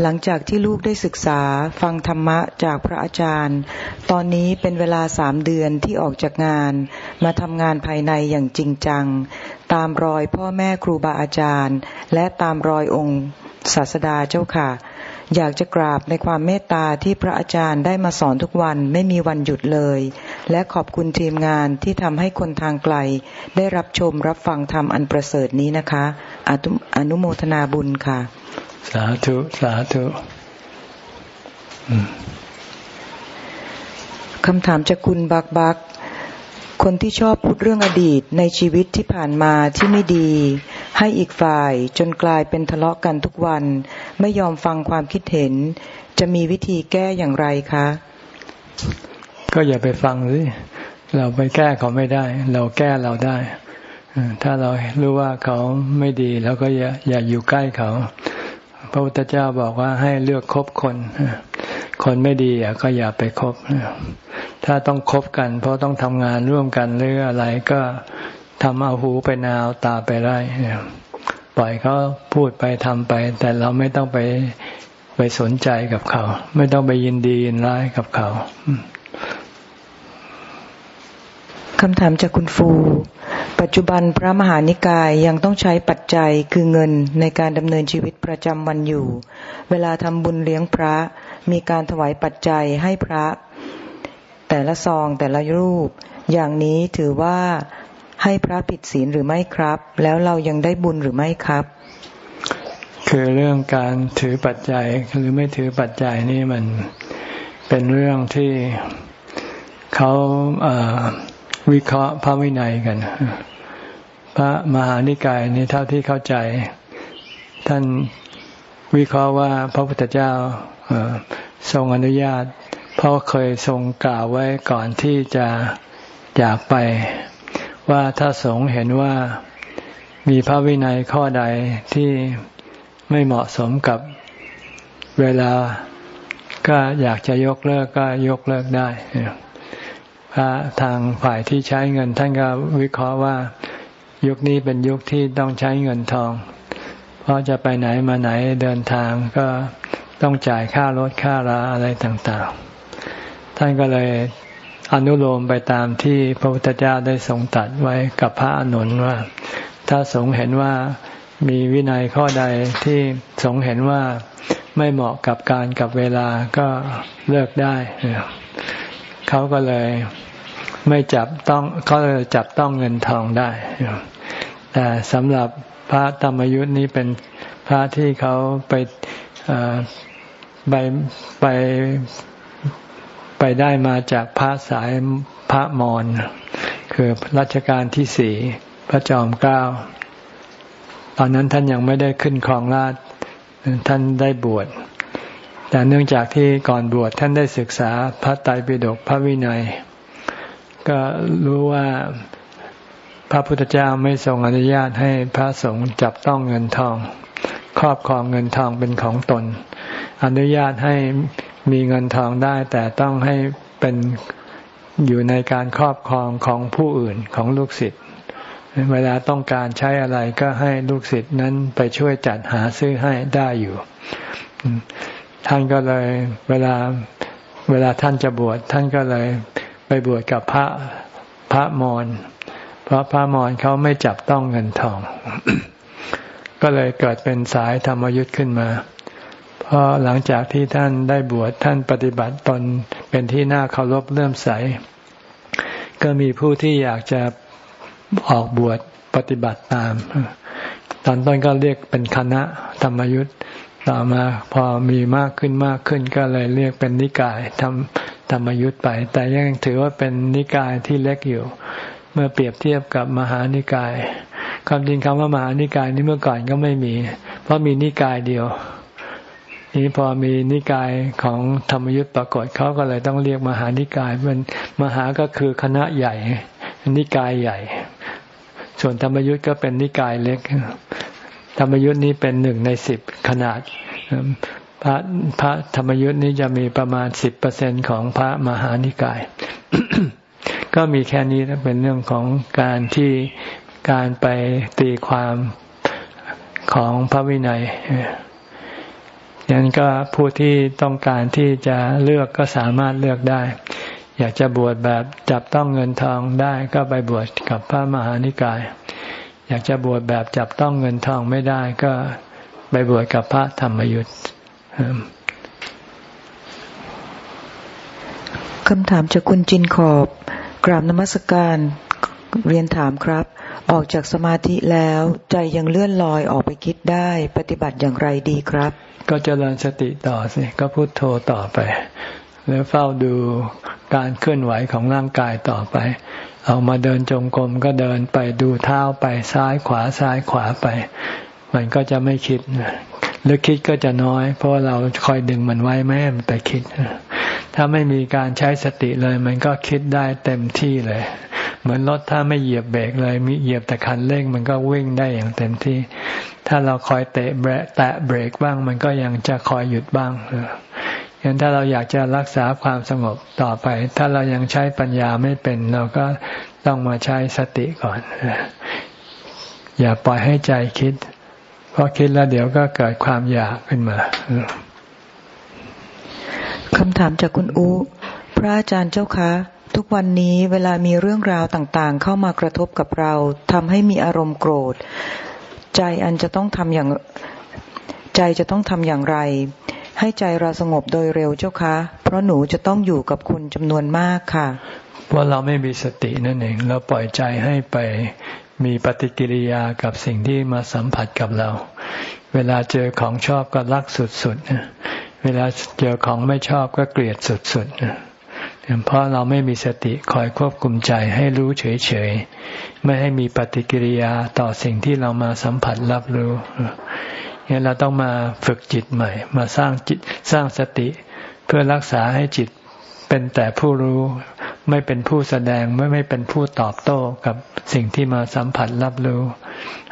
S2: หลังจากที่ลูกได้ศึกษาฟังธรรมะจากพระอาจารย์ ตอนนี้เป็นเวลาสามเดือนที่ออกจากงาน มาทำงานภายในอย่างจริงจัง ตามรอยพ่อแม่ครูบาอาจารย์ และตามรอยองค์ศาสดาเจ้าค่ะ อยากจะกราบในความเมตตาที่พระอาจารย์ได้มาสอนทุกวันไม่มีวันหยุดเลย และขอบคุณทีมงานที่ทำให้คนทางไกล ได้รับชมรับฟังธรรมอันประเสริฐนี้นะคะออนุโมทนาบุญค่ะ
S1: สาธุ สาธุ
S2: คำถามจากคุณบักบักคนที่ชอบพูดเรื่องอดีตในชีวิตที่ผ่านมาที่ไม่ดี ให้อีกฝ่ายจนกลายเป็นทะเลาะกันทุกวัน ไม่ยอมฟังความคิดเห็น จะมีวิธีแก้อย่างไรคะ
S1: ก็อย่าไปฟังสิเราไปแก้เขาไม่ได้ เราแก้เราได้ถ้าเรารู้ว่าเขาไม่ดีแล้วก็อย่าอย่าอยู่ใกล้เขา พระพุทธเจ้าบอกว่าให้เลือกคบคน คนไม่ดีก็อย่าไปคบถ้าต้องคบกัน เพราะต้องทำงานร่วมกันหรืออะไรก็ ทำเอาหูไปนาวตาไปไร่ปล่อยเขาพูดไปทำไป แต่เราไม่ต้องไปไปสนใจกับเขา ไม่ต้องไปยินดียินร้ายกับเขา
S2: คำถามจากคุณฟู ปัจจุบันพระมหานิกายยังต้องใช้ปัจจัยคือเงินในการดำเนินชีวิตประจำวันอยู่ เวลาทำบุญเลี้ยงพระมีการถวายปัจจัยให้พระ แต่ละซองแต่ละรูป อย่างนี้ถือว่า ให้พระผิดศีลหรือไม่ครับ แล้วเรายังได้บุญหรือไม่ครับ
S1: คือเรื่องการถือปัจจัยหรือไม่ถือปัจจัยนี่มันเป็นเรื่องที่เขาวิเคราะห์พระวินัยกัน พระมหานิกายนี่เท่าที่เข้าใจ ท่านวิเคราะห์ว่าพระพุทธเจ้าทรงอนุญาตเพราะเคยทรงกล่าวไว้ก่อนที่จะจากไป ว่าถ้าสงเห็นว่ามีพระวินัยข้อใดที่ไม่เหมาะสมกับเวลาก็อยากจะยกเลิกก็ยกเลิกได้พระทางฝ่ายที่ใช้เงิน ท่านก็วิเคราะห์ว่ายุคนี้เป็นยุคที่ต้องใช้เงินทอง เพราะจะไปไหนมาไหนเดินทางก็ต้องจ่ายค่ารถค่าราอะไรต่างๆ ท่านก็เลย อนุโลมไปตามที่พระพุทธเจ้าได้ทรงตัดไว้กับพระอนุนว่า ถ้าสงเห็นว่ามีวินัยข้อใดที่สงเห็นว่าไม่เหมาะกับการกับเวลาก็เลิกได้ เขาก็เลยไม่จับต้องเขาเลยจับต้องเงินทองได้ แต่สำหรับพระธรรมยุทธ์นี้เป็นพระที่เขาไปไปไป ไปได้มาจากพระสายพระมอญคือรัชกาลที่สี่พระจอมเกล้าตอนนั้นท่านยังไม่ได้ขึ้นครองราชท่านได้บวชแต่เนื่องจากที่ก่อนบวชท่านได้ศึกษาพระไตรปิฎกพระวินัย ก็รู้ว่าพระพุทธเจ้าไม่ทรงอนุญาตให้พระสงฆ์จับต้องเงินทอง ครอบครองเงินทองเป็นของตน อนุญาตให้ มีเงินทองได้ แต่ต้องให้เป็นอยู่ในการครอบครองของผู้อื่นของลูกศิษย์เวลาต้องการใช้อะไรก็ให้ลูกศิษย์นั้นไปช่วยจัดหาซื้อให้ได้อยู่ ท่านก็เลยเวลาเวลาท่านจะบวชท่านก็เลยไปบวชกับพระพระมอญเพราะพระมอญเขาไม่จับต้องเงินทอง ก็เลยเกิดเป็นสายธรรมยุทธ์ขึ้นมา พราะหลังจากที่ท่านได้บวชท่านปฏิบัติตนเป็นที่น่าเคารพเลื่อมใส ก็มีผู้ที่อยากจะออกบวชปฏิบัติตาม ตอนต้นก็เรียกเป็นคณะธรรมยุทธ์ต่อมาพอมีมากขึ้นมากขึ้นก็เลยเรียกเป็นนิกายธรรมธรรมยุทธ์ไป แต่ยังถือว่าเป็นนิกายที่เล็กอยู่ เมื่อเปรียบเทียบกับมหานิกาย ความจริงคำว่ามหานิกายนี้เมื่อก่อนก็ไม่มี เพราะมีนิกายเดียว นี้พอมีนิกายของธรรมยุทธ์ปรากฏเขาก็เลยต้องเรียกมหานิกาย มันมหาก็คือคณะใหญ่ นิกายใหญ่ ส่วนธรรมยุทธ์ก็เป็นนิกายเล็ก ธรรมยุทธ์นี้เป็นหนึ่งในสิบขนาดพระพระธรรมยุทธ์นี้จะมีประมาณสิบเปอร์เซ็นของพระมหานิกาย ก็มีแค่นี้นะเป็นเรื่องของการที่การไปตีความของพระวินัย ย่างนั้นก็ผู้ที่ต้องการที่จะเลือกก็สามารถเลือกได้ อยากจะบวชแบบจับต้องเงินทองได้ก็ไปบวชกับพระมหานิกาย อยากจะบวชแบบจับต้องเงินทองไม่ได้ก็ไปบวชกับพระธรรมยุทธ์
S2: คำถามจากคุณจินขอบ กราบนมัสการ เรียนถามครับ ออกจากสมาธิแล้วใจยังเลื่อนลอยออกไปคิดได้ ปฏิบัติอย่างไรดีครับ
S1: ก็เจริญสติต่อสิก็พุโทโธต่อไป แล้วเฝ้าดูการเคลื่อนไหวของร่างกายต่อไป เอามาเดินจงกรมก็เดินไปดูเท้าไปซ้ายขวาซ้ายขวาไป มันก็จะไม่คิดหรือคิดก็จะน้อย เพราะเราคอยดึงมันไว้ไม่ให้มันไปคิด ถ้าไม่มีการใช้สติเลย มันก็คิดได้เต็มที่เลย เหมือนรถถ้าไม่เหยียบเบรกเลยมีเหยียบแต่คันเร่งมันก็วิ่งได้อย่างเต็มที่ ถ้าเราคอยเตะเบรแตะเบรกบ้าง มันก็ยังจะคอยหยุดบ้างยันถ้าเราอยากจะรักษาความสงบต่อไป ถ้าเรายังใช้ปัญญาไม่เป็น เราก็ต้องมาใช้สติก่อน อย่าปล่อยให้ใจคิด เพราะคิดแล้วเดี๋ยวก็เกิดความอยากขึ้นมา
S2: คำถามจากคุณอูพระอาจารย์เจ้าคะ ทุกวันนี้เวลามีเรื่องราวต่างๆ เข้ามากระทบกับเราทำให้มีอารมณ์โกรธ ใจอันจะต้องทำอย่างใจจะต้องทำอย่างไร ให้ใจเราสงบโดยเร็วเจ้าคะ เพราะหนูจะต้องอยู่กับคนจำนวนมากค่ะ
S1: เพราะเราไม่มีสตินั่นเอง เราปล่อยใจให้ไปมีปฏิกิริยากับสิ่งที่มาสัมผัสกับเรา เวลาเจอของชอบก็รักสุดๆเวลาเจอของไม่ชอบก็เกลียดสุดๆ เพราะเราไม่มีสติคอยควบคุมใจให้รู้เฉยๆ ไม่ให้มีปฏิกิริยาต่อสิ่งที่เรามาสัมผัสรับรู้เนี่เราต้องมาฝึกจิตใหม่ มาสร้างจิตสร้างสติ เพื่อรักษาให้จิตเป็นแต่ผู้รู้ ไม่เป็นผู้แสดงไม่ไม่เป็นผู้ตอบโต้กับสิ่งที่มาสัมผัสรับรู้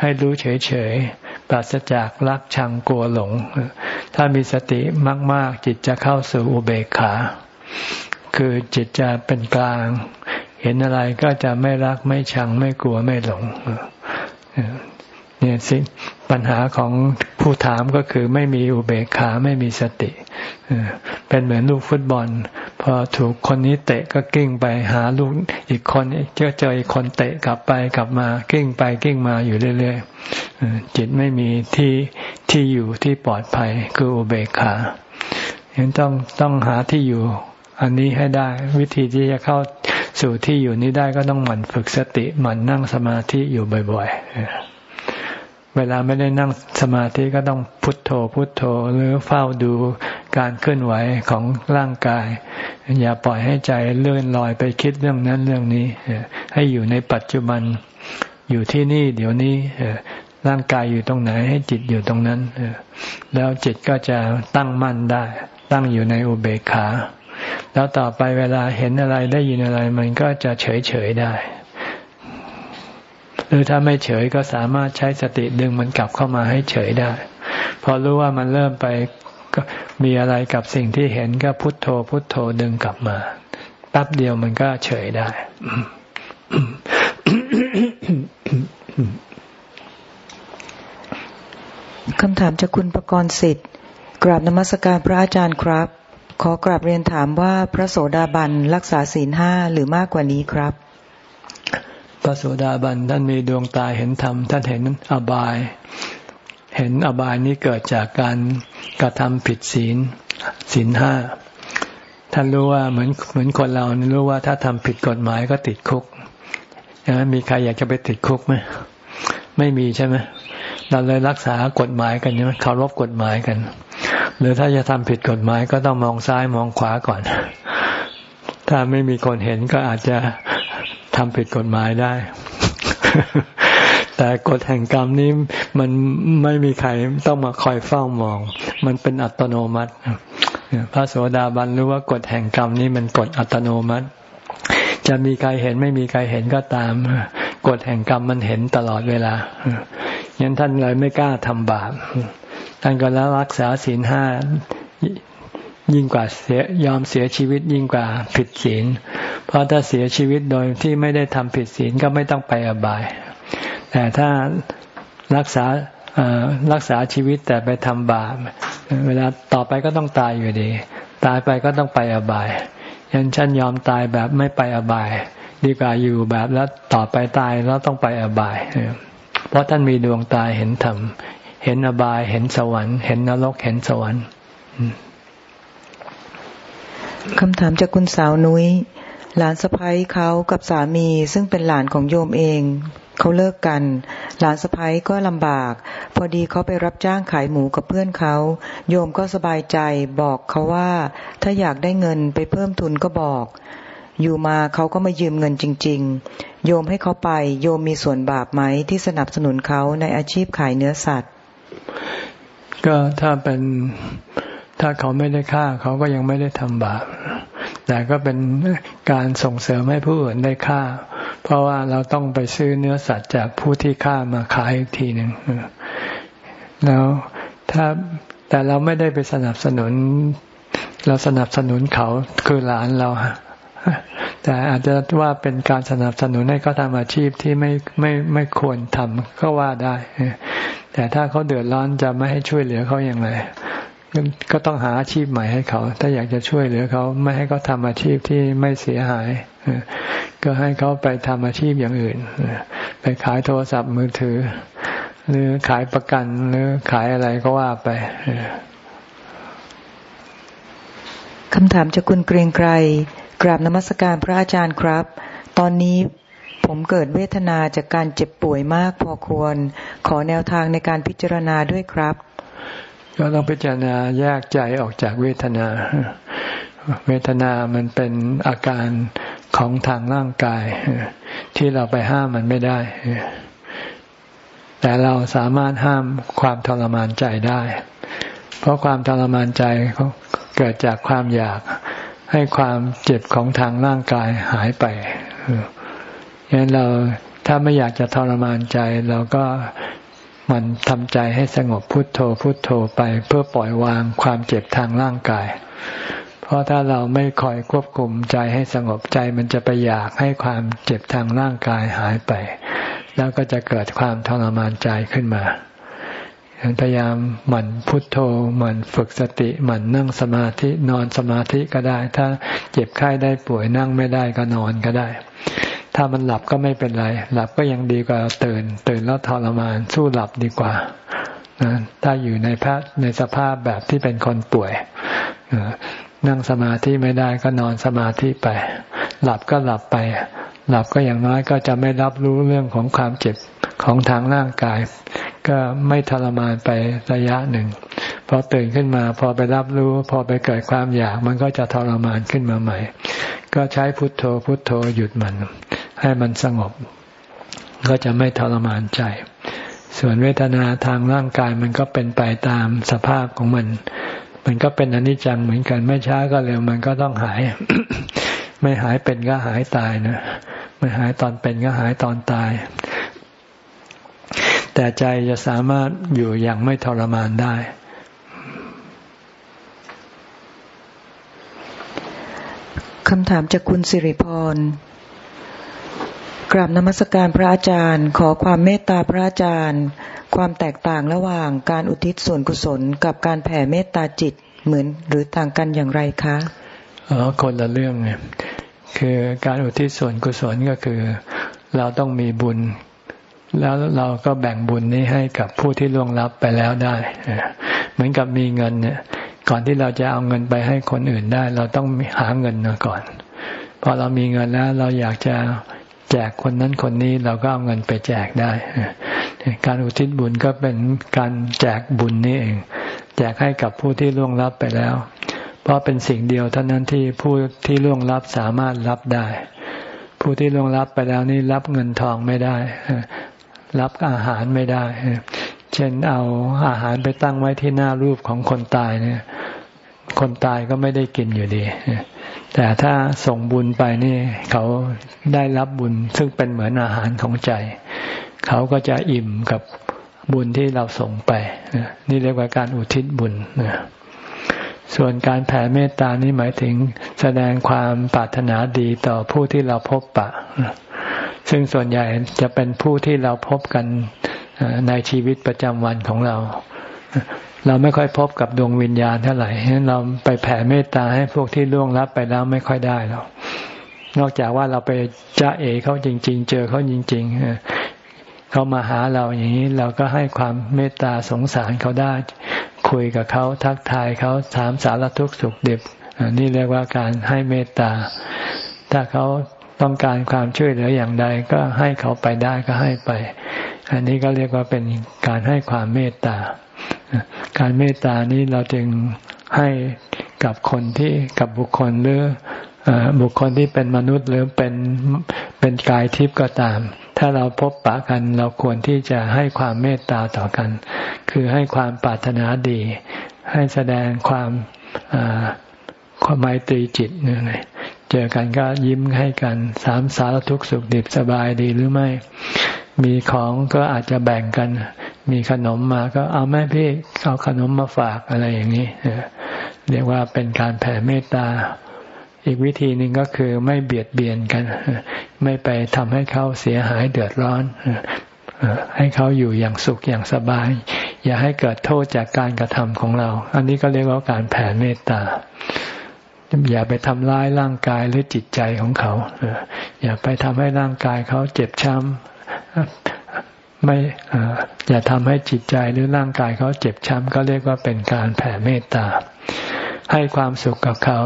S1: ให้รู้เฉยๆปราศจากรักชังกลัวหลง ถ้ามีสติมาก ๆ จิตจะเข้าสู่อุเบกขา คือจิตจะเป็นกลาง เห็นอะไรก็จะไม่รักไม่ชังไม่กลัวไม่หลงเนี่ยสิปัญหาของผู้ถามก็คือไม่มีอุเบกขาไม่มีสติเป็นเหมือนลูกฟุตบอล พอถูกคนนี้เตะก็กิ้งไปหาลูกอีกคนเจอเจออีกคนเตะกลับไปกลับมากิ้งไปกิ้งมาอยู่เรื่อยๆจิตไม่มีที่ที่อยู่ที่ปลอดภัยคืออุเบกขาฉะนั้นต้องต้องหาที่อยู่ อันนี้ให้ได้ วิธีที่จะเข้าสู่ที่อยู่นี้ได้ก็ต้องหมั่นฝึกสติหมั่นนั่งสมาธิอยู่บ่อย ๆ เวลาไม่ได้นั่งสมาธิก็ต้องพุทโธ พุทโธหรือเฝ้าดูการเคลื่อนไหวของร่างกาย อย่าปล่อยให้ใจเลื่อนลอยไปคิดเรื่องนั้นเรื่องนี้ ให้อยู่ในปัจจุบันอยู่ที่นี่เดี๋ยวนี้ร่างกายอยู่ตรงไหนให้จิตอยู่ตรงนั้นแล้วจิตก็จะตั้งมั่นได้ ตั้งอยู่ในอุเบกขา แล้วต่อไปเวลาเห็นอะไรได้ยินอะไร มันก็จะเฉยเฉยได้ หรือถ้าไม่เฉยก็สามารถใช้สติดึงมันกลับเข้ามาให้เฉยได้ พอรู้ว่ามันเริ่มไปก็มีอะไรกับสิ่งที่เห็นก็พุทโธ พุทโธดึงกลับมาแป๊บเดียวมันก็เฉยได้
S2: คำถามจากคุณประกรณ์สิทธิ์ กราบนมัสการพระอาจารย์ครับ ขอกราบเรียนถามว่าพระโสดาบันรักษาศีลห้าหรือมากกว่านี้ครับ
S1: พระโสดาบันท่านมีดวงตาเห็นธรรมท่านเห็นอบาย เห็นอบายนี้เกิดจากการกระทำผิดศีลศีลห้าท่านรู้ว่าเหมือนเหมือนคนเรารู้ว่าถ้าทำผิดกฎหมายก็ติดคุกนะมีใครอยากจะไปติดคุกไหมไม่มีใช่ไหมเราเลยรักษากฎหมายกันใช่ไหมเคารพกฎหมายกัน หรือถ้าจะทำผิดกฎหมายก็ต้องมองซ้ายมองขวาก่อน ถ้าไม่มีคนเห็นก็อาจจะทำผิดกฎหมายได้ แต่กฎแห่งกรรมนี้มันไม่มีใครต้องมาคอยเฝ้ามอง มันเป็นอัตโนมัติ พระโสดาบันรู้ว่ากฎแห่งกรรมนี้มันกฎอัตโนมัติ จะมีใครเห็นไม่มีใครเห็นก็ตามกฎแห่งกรรมมันเห็นตลอดเวลายันท่านเลยไม่กล้าทำบาป ท่านก็แล้วรักษาศีลห้ายิ่งกว่าเสียยอมเสียชีวิตยิ่งกว่าผิดศีล เพราะถ้าเสียชีวิตโดยที่ไม่ได้ทำผิดศีลก็ไม่ต้องไปอบาย แต่ถ้ารักษารักษาชีวิตแต่ไปทำบาปเวลาต่อไปก็ต้องตายอยู่ดี ตายไปก็ต้องไปอบายยันฉันยอมตายแบบไม่ไปอบาย ดีกว่าอยู่แบบแล้วต่อไปตายแล้วต้องไปอบาย เพราะท่านมีดวงตาเห็นธรรม เห็นอบาย เห็นสวรรค์ เห็นนรก เห็นสวรรค์
S2: คำถามจากคุณสาวนุย้ย หลานสะพ้ายเขากับสามีซึ่งเป็นหลานของโยมเอง เขาเลิกกัน หลานสะพ้ายก็ลำบาก พอดีเขาไปรับจ้างขายหมูกับเพื่อนเขา โยมก็สบายใจบอกเขาว่า ถ้าอยากได้เงินไปเพิ่มทุนก็บอกอยู่มาเขาก็มายืมเงินจริง ๆ โยมให้เขาไป โยมมีส่วนบาปไหมที่สนับสนุนเขาในอาชีพขายเนื้อสัตว์
S1: ก็ถ้าเป็นถ้าเขาไม่ได้ฆ่าเขาก็ยังไม่ได้ทำบาป แต่ก็เป็นการส่งเสริมให้ผู้อื่นได้ฆ่า เพราะว่าเราต้องไปซื้อเนื้อสัตว์จากผู้ที่ฆ่ามาขายอีกทีหนึ่งแล้วถ้าแต่เราไม่ได้ไปสนับสนุน เราสนับสนุนเขาคือหลานเรา แต่อาจจะว่าเป็นการสนับสนุนให้เขาทำอาชีพที่ไม่ไม่ไม่ควรทำก็ว่าได้ แต่ถ้าเขาเดือดร้อนจะไม่ให้ช่วยเหลือเขาอย่างไรก็ต้องหาอาชีพใหม่ให้เขา ถ้าอยากจะช่วยเหลือเขาไม่ให้เขาทำอาชีพที่ไม่เสียหาย ก็ให้เขาไปทำอาชีพอย่างอื่น ไปขายโทรศัพท์มือถือ หรือขายประกันหรือขายอะไรก็ว่าไป
S2: คำถามจากคุณเกรียงไกร กราบนมัสการพระอาจารย์ครับ ตอนนี้ผมเกิดเวทนาจากการเจ็บป่วยมากพอควร ขอแนวทางในการพิจารณาด้วยครับ
S1: ก็ต้องพิจารณาแยกใจออกจากเวทนา เวทนามันเป็นอาการของทางร่างกาย ที่เราไปห้ามมันไม่ได้ แต่เราสามารถห้ามความทรมานใจได้ เพราะความทรมานใจเกิดจากความอยาก ให้ความเจ็บของทางร่างกายหายไปฉะนั้นเราถ้าไม่อยากจะทรมานใจ เราก็มันทำใจให้สงบพุทโธพุทโธไปเพื่อปล่อยวางความเจ็บทางร่างกาย เพราะถ้าเราไม่คอยควบคุมใจให้สงบใจมันจะไปอยากให้ความเจ็บทางร่างกายหายไป แล้วก็จะเกิดความทรมานใจขึ้นมา พยายามหมั่นพุทโธหมั่นฝึกสติหมั่นนั่งสมาธินอนสมาธิก็ได้ ถ้าเจ็บไข้ได้ป่วยนั่งไม่ได้ก็นอนก็ได้ ถ้ามันหลับก็ไม่เป็นไร หลับก็ยังดีกว่าตื่น ตื่นแล้วทรมานสู้หลับดีกว่าถ้าอยู่ในพระในสภาพแบบที่เป็นคนป่วยนั่งสมาธิไม่ได้ก็นอนสมาธิไป หลับก็หลับไป หลับก็อย่างน้อยก็จะไม่รับรู้เรื่องของความเจ็บ ของทางร่างกาย ก็ไม่ทรมานไประยะหนึ่งพอตื่นขึ้นมา พอไปรับรู้ พอไปเกิดความอยาก มันก็จะทรมานขึ้นมาใหม่ ก็ใช้พุทโธพุทโธหยุดมัน ให้มันสงบ ก็จะไม่ทรมานใจ ส่วนเวทนาทางร่างกายมันก็เป็นไปตามสภาพของมัน มันก็เป็นอนิจจังเหมือนกันไม่ช้าก็เร็วมันก็ต้องหาย ไม่หายเป็นก็หายตายนะไม่หายตอนเป็นก็หายตอนตาย แต่ใจจะสามารถอยู่อย่างไม่ทรมานได้
S2: คำถามจากคุณสิริพรกราบนมัสการพระอาจารย์ ขอความเมตตาพระอาจารย์ ความแตกต่างระหว่างการอุทิศส่วนกุศล กับการแผ่เมตตาจิตเหมือนหรือต่างกันอย่างไรคะ
S1: อ๋อคนละเรื่องไงคือการอุทิศส่วนกุศลก็คือ เราต้องมีบุญ แล้วเราก็แบ่งบุญนี้ให้กับผู้ที่ล่วงลับไปแล้วได้ เหมือนกับมีเงินเนี่ย ก่อนที่เราจะเอาเงินไปให้คนอื่นได้ เราต้องหาเงินมาก่อน พอเรามีเงินแล้วเราอยากจะแจกคนนั้นคนนี้เราก็เอาเงินไปแจกได้ การอุทิศบุญก็เป็นการแจกบุญนี่เอง แจกให้กับผู้ที่ล่วงลับไปแล้ว เพราะเป็นสิ่งเดียวเท่านั้นที่ผู้ที่ล่วงลับสามารถรับได้ ผู้ที่ล่วงลับไปแล้วนี่รับเงินทองไม่ได้ รับอาหารไม่ได้ เช่นเอาอาหารไปตั้งไว้ที่หน้ารูปของคนตายเนี่ย คนตายก็ไม่ได้กินอยู่ดี แต่ถ้าส่งบุญไปนี่ เขาได้รับบุญซึ่งเป็นเหมือนอาหารของใจ เขาก็จะอิ่มกับบุญที่เราส่งไป นี่เรียกว่าการอุทิศบุญส่วนการแผ่เมตตานี่หมายถึงแสดงความปรารถนาดีต่อผู้ที่เราพบปะ ซึ่งส่วนใหญ่จะเป็นผู้ที่เราพบกันในชีวิตประจำวันของเรา เราไม่ค่อยพบกับดวงวิญญาณเท่าไหร่ฉะนั้นเราไปแผ่เมตตาให้พวกที่ล่วงลับไปแล้วไม่ค่อยได้หรอกนอกจากว่าเราไปจ้าเอเขาจริง ๆ เจอเขาจริง ๆ เขามาหาเราอย่างนี้เราก็ให้ความเมตตาสงสารเขาได้ คุยกับเขาทักทายเขาถามสารทุกข์สุขเด็บนี่เรียกว่าการให้เมตตา ถ้าเขา ต้องการความช่วยเหลืออย่างใดก็ให้เขาไปได้ก็ให้ไป อันนี้ก็เรียกว่าเป็นการให้ความเมตตา การเมตตานี้เราจึงให้กับคนที่กับบุคคลหรือบุคคลที่เป็นมนุษย์หรือเป็นเป็นกายทิพย์ก็ตาม ถ้าเราพบปะกันเราควรที่จะให้ความเมตตาต่อกัน คือให้ความปรารถนาดี ให้แสดงความความไมตรีจิตเนี่ย เจอกันก็ยิ้มให้กัน สามสารทุกสุขดิบสบายดีหรือไม่ มีของก็อาจจะแบ่งกัน มีขนมมาก็เอาแม่พี่เอาขนมมาฝากอะไรอย่างนี้เรียกว่าเป็นการแผ่เมตตา อีกวิธีหนึ่งก็คือไม่เบียดเบียนกัน ไม่ไปทำให้เขาเสียหายเดือดร้อนให้เขาอยู่อย่างสุขอย่างสบาย อย่าให้เกิดโทษจากการกระทำของเรา อันนี้ก็เรียกว่าการแผ่เมตตา อย่าไปทำร้ายร่างกายหรือจิตใจของเขาอย่าไปทำให้ร่างกายเขาเจ็บช้ำไม่อย่าทำให้จิตใจหรือร่างกายเขาเจ็บช้ำก็เรียกว่าเป็นการแผ่เมตตา ให้ความสุขกับเขา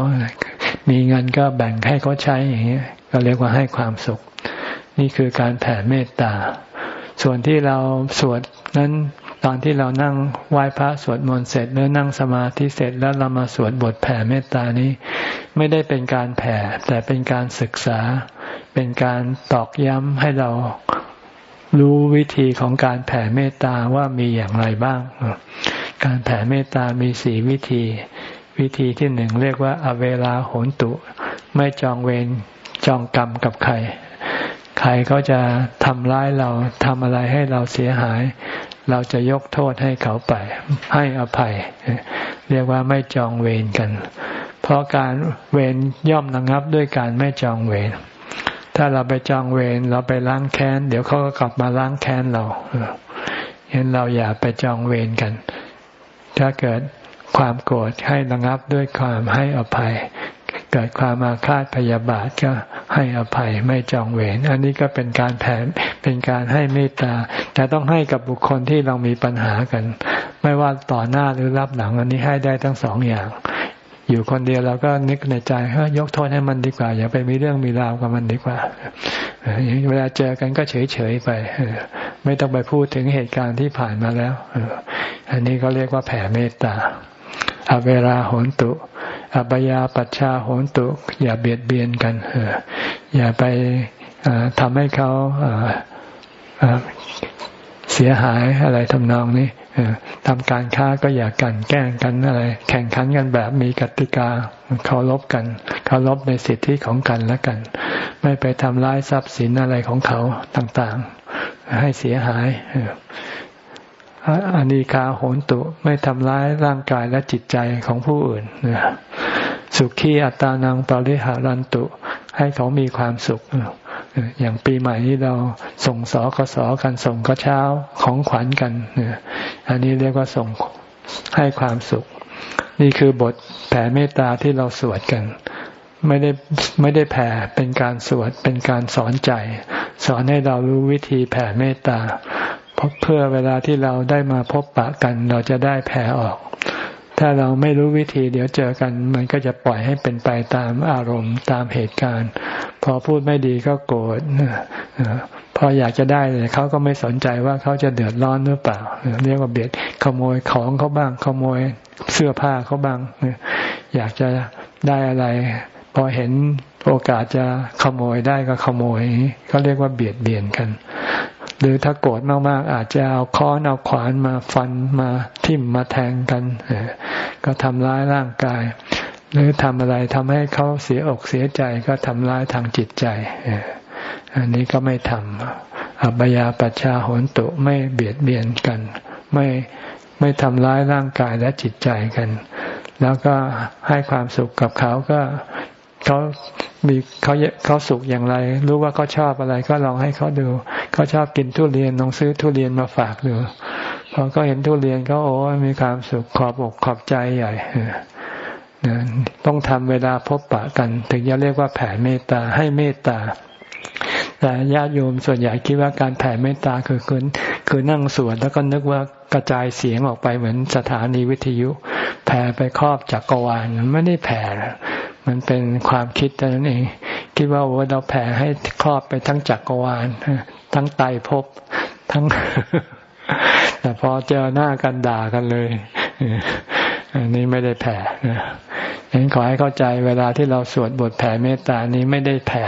S1: มีเงินก็แบ่งให้เขาใช้อย่างนี้ก็เรียกว่าให้ความสุข นี่คือการแผ่เมตตา ส่วนที่เราสวดนั้น ตอนที่เรานั่งไหว้พระสวดมนต์เสร็จหรือนั่งสมาธิเสร็จแล้วเรามาสวดบทแผ่เมตตานี้ ไม่ได้เป็นการแผ่ แต่เป็นการศึกษา เป็นการตอกย้ำให้เรารู้วิธีของการแผ่เมตตาว่ามีอย่างไรบ้าง การแผ่เมตตามีสี่วิธี วิธีที่หนึ่งเรียกว่า อเวลาโหนตุ ไม่จองเวรจองกรรมกับใคร ใครเขาจะทำร้ายเราทำอะไรให้เราเสียหาย เราจะยกโทษให้เขาไป ให้อภัย เรียกว่าไม่จองเวรกัน เพราะการเวรย่อมระงับด้วยการไม่จองเวรถ้าเราไปจองเวรเราไปล้างแค้น เดี๋ยวเขาก็กลับมาล้างแค้นเราเห็นเราอย่าไปจองเวรกัน ถ้าเกิดความโกรธให้ระงับด้วยความให้อภัย เกิดความอาฆาตพยาบาทก็ให้อภัยไม่จองเวรอันนี้ก็เป็นการแผ่เป็นการให้เมตตา แต่ต้องให้กับบุคคลที่เรามีปัญหากัน ไม่ว่าต่อหน้าหรือรับหลังอันนี้ให้ได้ทั้งสองอย่าง อยู่คนเดียวเราก็นึกในใจเฮ้ยยกโทษให้มันดีกว่า อย่าไปมีเรื่องมีราวกับมันดีกว่าเวลาเจอกันก็เฉยเฉยไปไม่ต้องไปพูดถึงเหตุการณ์ที่ผ่านมาแล้วอันนี้ก็เรียกว่าแผ่เมตตาอเวลาโหนตุ อัปยาปัชชาโหนตุ อย่าเบียดเบียนกันอย่าไปทำให้เขาเสียหายอะไรทำนองนี้ทำการค้าก็อย่ากันแกล้งกันอะไร แข่งขันกันแบบมีกติกาเคารพกันเคารพในสิทธิของกันและกัน ไม่ไปทำร้ายทรัพย์สินอะไรของเขาต่างๆ ให้เสียหาย อานิคาโหนตุไม่ทำร้ายร่างกายและจิตใจของผู้อื่นสุขีอัตานังปริหารันตุ ให้เขามีความสุข อย่างปีใหม่นี้เราส่งสอกสอกันส่งกระเช้าของขวัญกันอันนี้เรียกว่าส่งให้ความสุข นี่คือบทแผ่เมตตาที่เราสวดกัน ไม่ได้ไม่ได้แผ่เป็นการสวดเป็นการสอนใจ สอนให้เรารู้วิธีแผ่เมตตา เพื่อเวลาที่เราได้มาพบปะกัน เราจะได้แผ่ออก ถ้าเราไม่รู้วิธีเดี๋ยวเจอกัน มันก็จะปล่อยให้เป็นไปตามอารมณ์ตามเหตุการณ์ พอพูดไม่ดีก็โกรธพพออยากจะได้เลยเขาก็ไม่สนใจว่าเขาจะเดือดร้อนหรือเปล่า เรียกว่าเบียดขโมยของเขาบ้าง ขโมยเสื้อผ้าเขาบ้าง อยากจะได้อะไร พอเห็นโอกาสจะขโมยได้ก็ขโมยเขาเรียกว่าเบียดเบียนกัน หรือถ้าโกรธมากๆ อาจจะเอาค้อนเอาขวานมาฟันมาทิ่มมาแทงกันก็ทำร้ายร่างกาย หรือทำอะไรทำให้เขาเสียอกเสียใจก็ทำร้ายทางจิตใจอันนี้ก็ไม่ทำอัปยาปัชชาโหนตุไม่เบียดเบียนกัน ไม่ไม่ทำร้ายร่างกายและจิตใจกัน แล้วก็ให้ความสุขกับเขาก็ เขามีเขาเขาสุขอย่างไร รู้ว่าเขาชอบอะไรก็ลองให้เขาดูเขาชอบกินทุเรียนลองซื้อทุเรียนมาฝากดูพอเขาเห็นทุเรียนเขาโอ้มีความสุขขอบอกขอบใจใหญ่ต้องทำเวลาพบปะกัน ถึงจะเรียกว่าแผ่เมตตาให้เมตตาแต่ญาติโยมส่วนใหญ่คิดว่าการแผ่เมตตาคือคือคือนั่งสวดแล้วก็นึกว่ากระจายเสียงออกไปเหมือนสถานีวิทยุ แผ่ไปครอบจักรวาลมันไม่ได้แผ่ มันเป็นความคิดแต่านั้นเอง คิดว่าโอ้เราแผ่ให้ครอบไปทั้งจักรวาลทั้งไตภพทั้ง แต่พอเจอหน้ากันด่ากันเลยอันนี้ไม่ได้แผ่เห็นขอให้เข้าใจเวลาที่เราสวดบทแผ่เมตตานี้ไม่ได้แผ่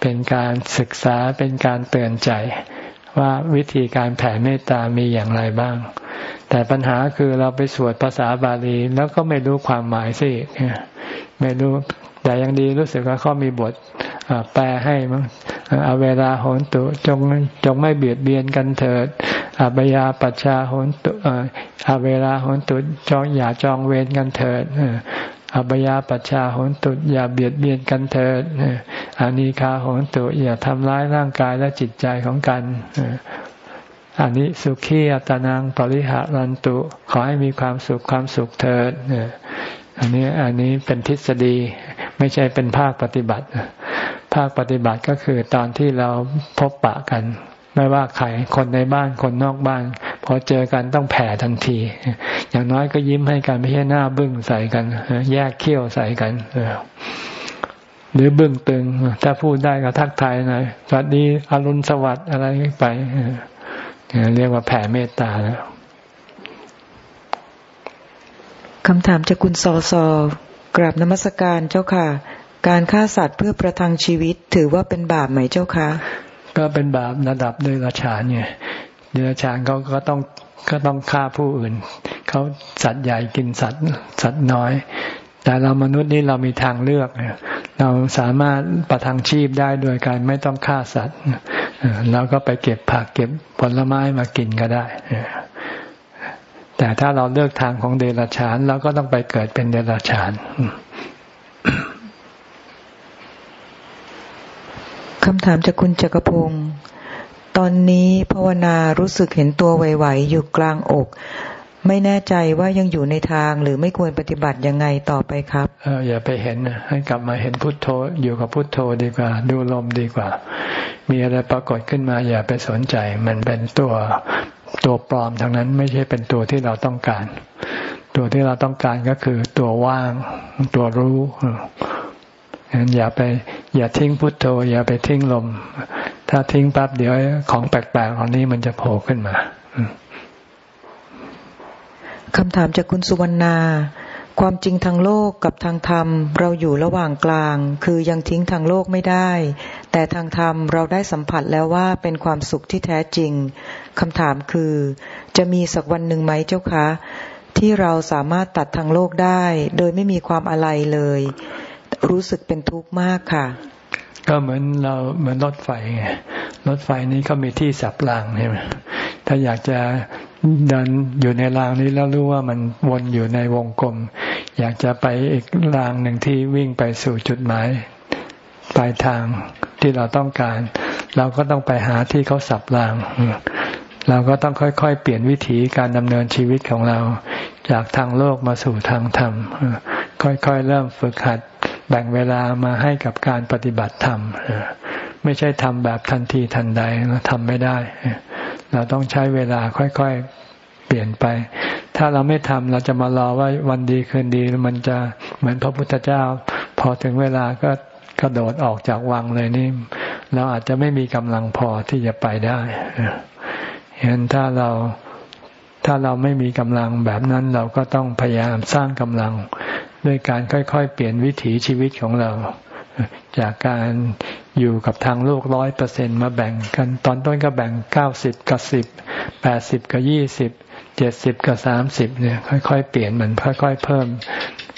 S1: เป็นการศึกษาเป็นการเตือนใจ ว่าวิธีการแผ่เมตตามีอย่างไรบ้าง แต่ปัญหาคือเราไปสวดภาษาบาลีแล้วก็ไม่รู้ความหมายสิ ไม่รู้ แต่ยังดีรู้สึกว่าเขามีบทแปลให้มั้งเอาเวลาโหนตุจงจงไม่เบียดเบียนกันเถิดอาบยาปัชชาโหนตุอาเวลาโหนตุจองอย่าจองเวรกันเถิดอัปยาปัชชาโหนตุอย่าเบียดเบียนกันเถิดอานิคาโหนตุอย่าทำร้ายร่างกายและจิตใจของกันอันนี้สุขีอัตนังปริหารันตุ ขอให้มีความสุขความสุขเถิด อันนี้อันนี้เป็นทฤษฎีไม่ใช่เป็นภาคปฏิบัติ ภาคปฏิบัติก็คือตอนที่เราพบปะกัน ไม่ว่าใครคนในบ้านคนนอกบ้านพอเจอกันต้องแผ่ทันที อย่างน้อยก็ยิ้มให้กันไม่ใช่หน้าบึ้งใส่กันแยกเขี้ยวใส่กันหรือบึ้งตึง ถ้าพูดได้ก็ทักทายหน่อยสวัสดีอรุณสวัสดิ์อะไรไปเรียกว่าแผ่เมตตาแล้ว
S2: คำถามจากคุณซอซอกราบนมัสการเจ้าค่ะ การฆ่าสัตว์เพื่อประทังชีวิตถือว่าเป็นบาปไหมเจ้าคะ
S1: ก็เป็นบาประดับเดรัจฉานไงเดรัจฉานเขาก็ต้องก็ต้องฆ่าผู้อื่นเขาสัตว์ใหญ่กินสัตว์สัตว์น้อย แต่เรามนุษย์นี่เรามีทางเลือกเราสามารถประทังชีพได้โดยการไม่ต้องฆ่าสัตว์เราก็ไปเก็บผักเก็บผลไม้มากินก็ได้ แต่ถ้าเราเลือกทางของเดรัจฉานเราก็ต้องไปเกิดเป็นเดรัจฉาน
S2: คำถามจากคุณจักรพงศ์ตอนนี้ภาวนารู้สึกเห็นตัวไหวๆอยู่กลางอก ไม่แน่ใจว่ายังอยู่ในทางหรือไม่ควรปฏิบัติยังไงต่อไปครับ
S1: เอออย่าไปเห็นให้กลับมาเห็นพุทโธอยู่กับพุทโธดีกว่า ดูลมดีกว่า มีอะไรปรากฏขึ้นมา อย่าไปสนใจ มันเป็นตัว ตัวปลอมทางนั้นไม่ใช่เป็นตัวที่เราต้องการ ตัวที่เราต้องการก็คือตัวว่าง ตัวรู้งั้นอย่าไปอย่าทิ้งพุทโธ อย่าไปทิ้งลม ถ้าทิ้งปั๊บเดี๋ยวของแปลกๆอันนี้มันจะโผล่ขึ้นมา
S2: คำถามจากคุณสุวรรณา ความจริงทางโลกกับทางธรรมเราอยู่ระหว่างกลาง คือยังทิ้งทางโลกไม่ได้ แต่ทางธรรมเราได้สัมผัสแล้วว่าเป็นความสุขที่แท้จริงคำถามคือ จะมีสักวันหนึ่งไหมเจ้าคะ ที่เราสามารถตัดทางโลกได้ โดยไม่มีความอะไรเลย รู้สึกเป็นทุกข์มากค่ะ
S1: ก็เหมือนเราเหมือนรถไฟไงรถไฟนี้เขามีที่สับรางใช่ไหมถ้าอยากจะเดินอยู่ในรางนี้แล้วรู้ว่ามันวนอยู่ในวงกลม อยากจะไปอีกรางหนึ่งที่วิ่งไปสู่จุดหมายปลายทางที่เราต้องการ เราก็ต้องไปหาที่เขาสับราง เราก็ต้องค่อยๆ เปลี่ยนวิถีการดำเนินชีวิตของเรา จากทางโลกมาสู่ทางธรรม ค่อยๆ เริ่มฝึกหัดแบ่งเวลามาให้กับการปฏิบัติธรรม ไม่ใช่ทำแบบทันทีทันใดเราทำไม่ได้ เราต้องใช้เวลาค่อยๆ เปลี่ยนไป ถ้าเราไม่ทำเราจะมารอว่าวันดีคืนดีมันจะเหมือนพระพุทธเจ้า พอถึงเวลาก็กระโดดออกจากวังเลยนี่ เราอาจจะไม่มีกำลังพอที่จะไปได้เห็นถ้าเราถ้าเราไม่มีกำลังแบบนั้นเราก็ต้องพยายามสร้างกำลัง ด้วยการค่อยๆ เปลี่ยนวิถีชีวิตของเรา จากการอยู่กับทางโลกร้อยเปอร์เซ็นมาแบ่งกัน ตอนต้นก็แบ่งเก้าสิบกับสิบแปดสิบกับยี่สิบ เจ็ดสิบกับสามสิบเนี่ย ค่อยๆเปลี่ยนมันค่อยๆเพิ่ม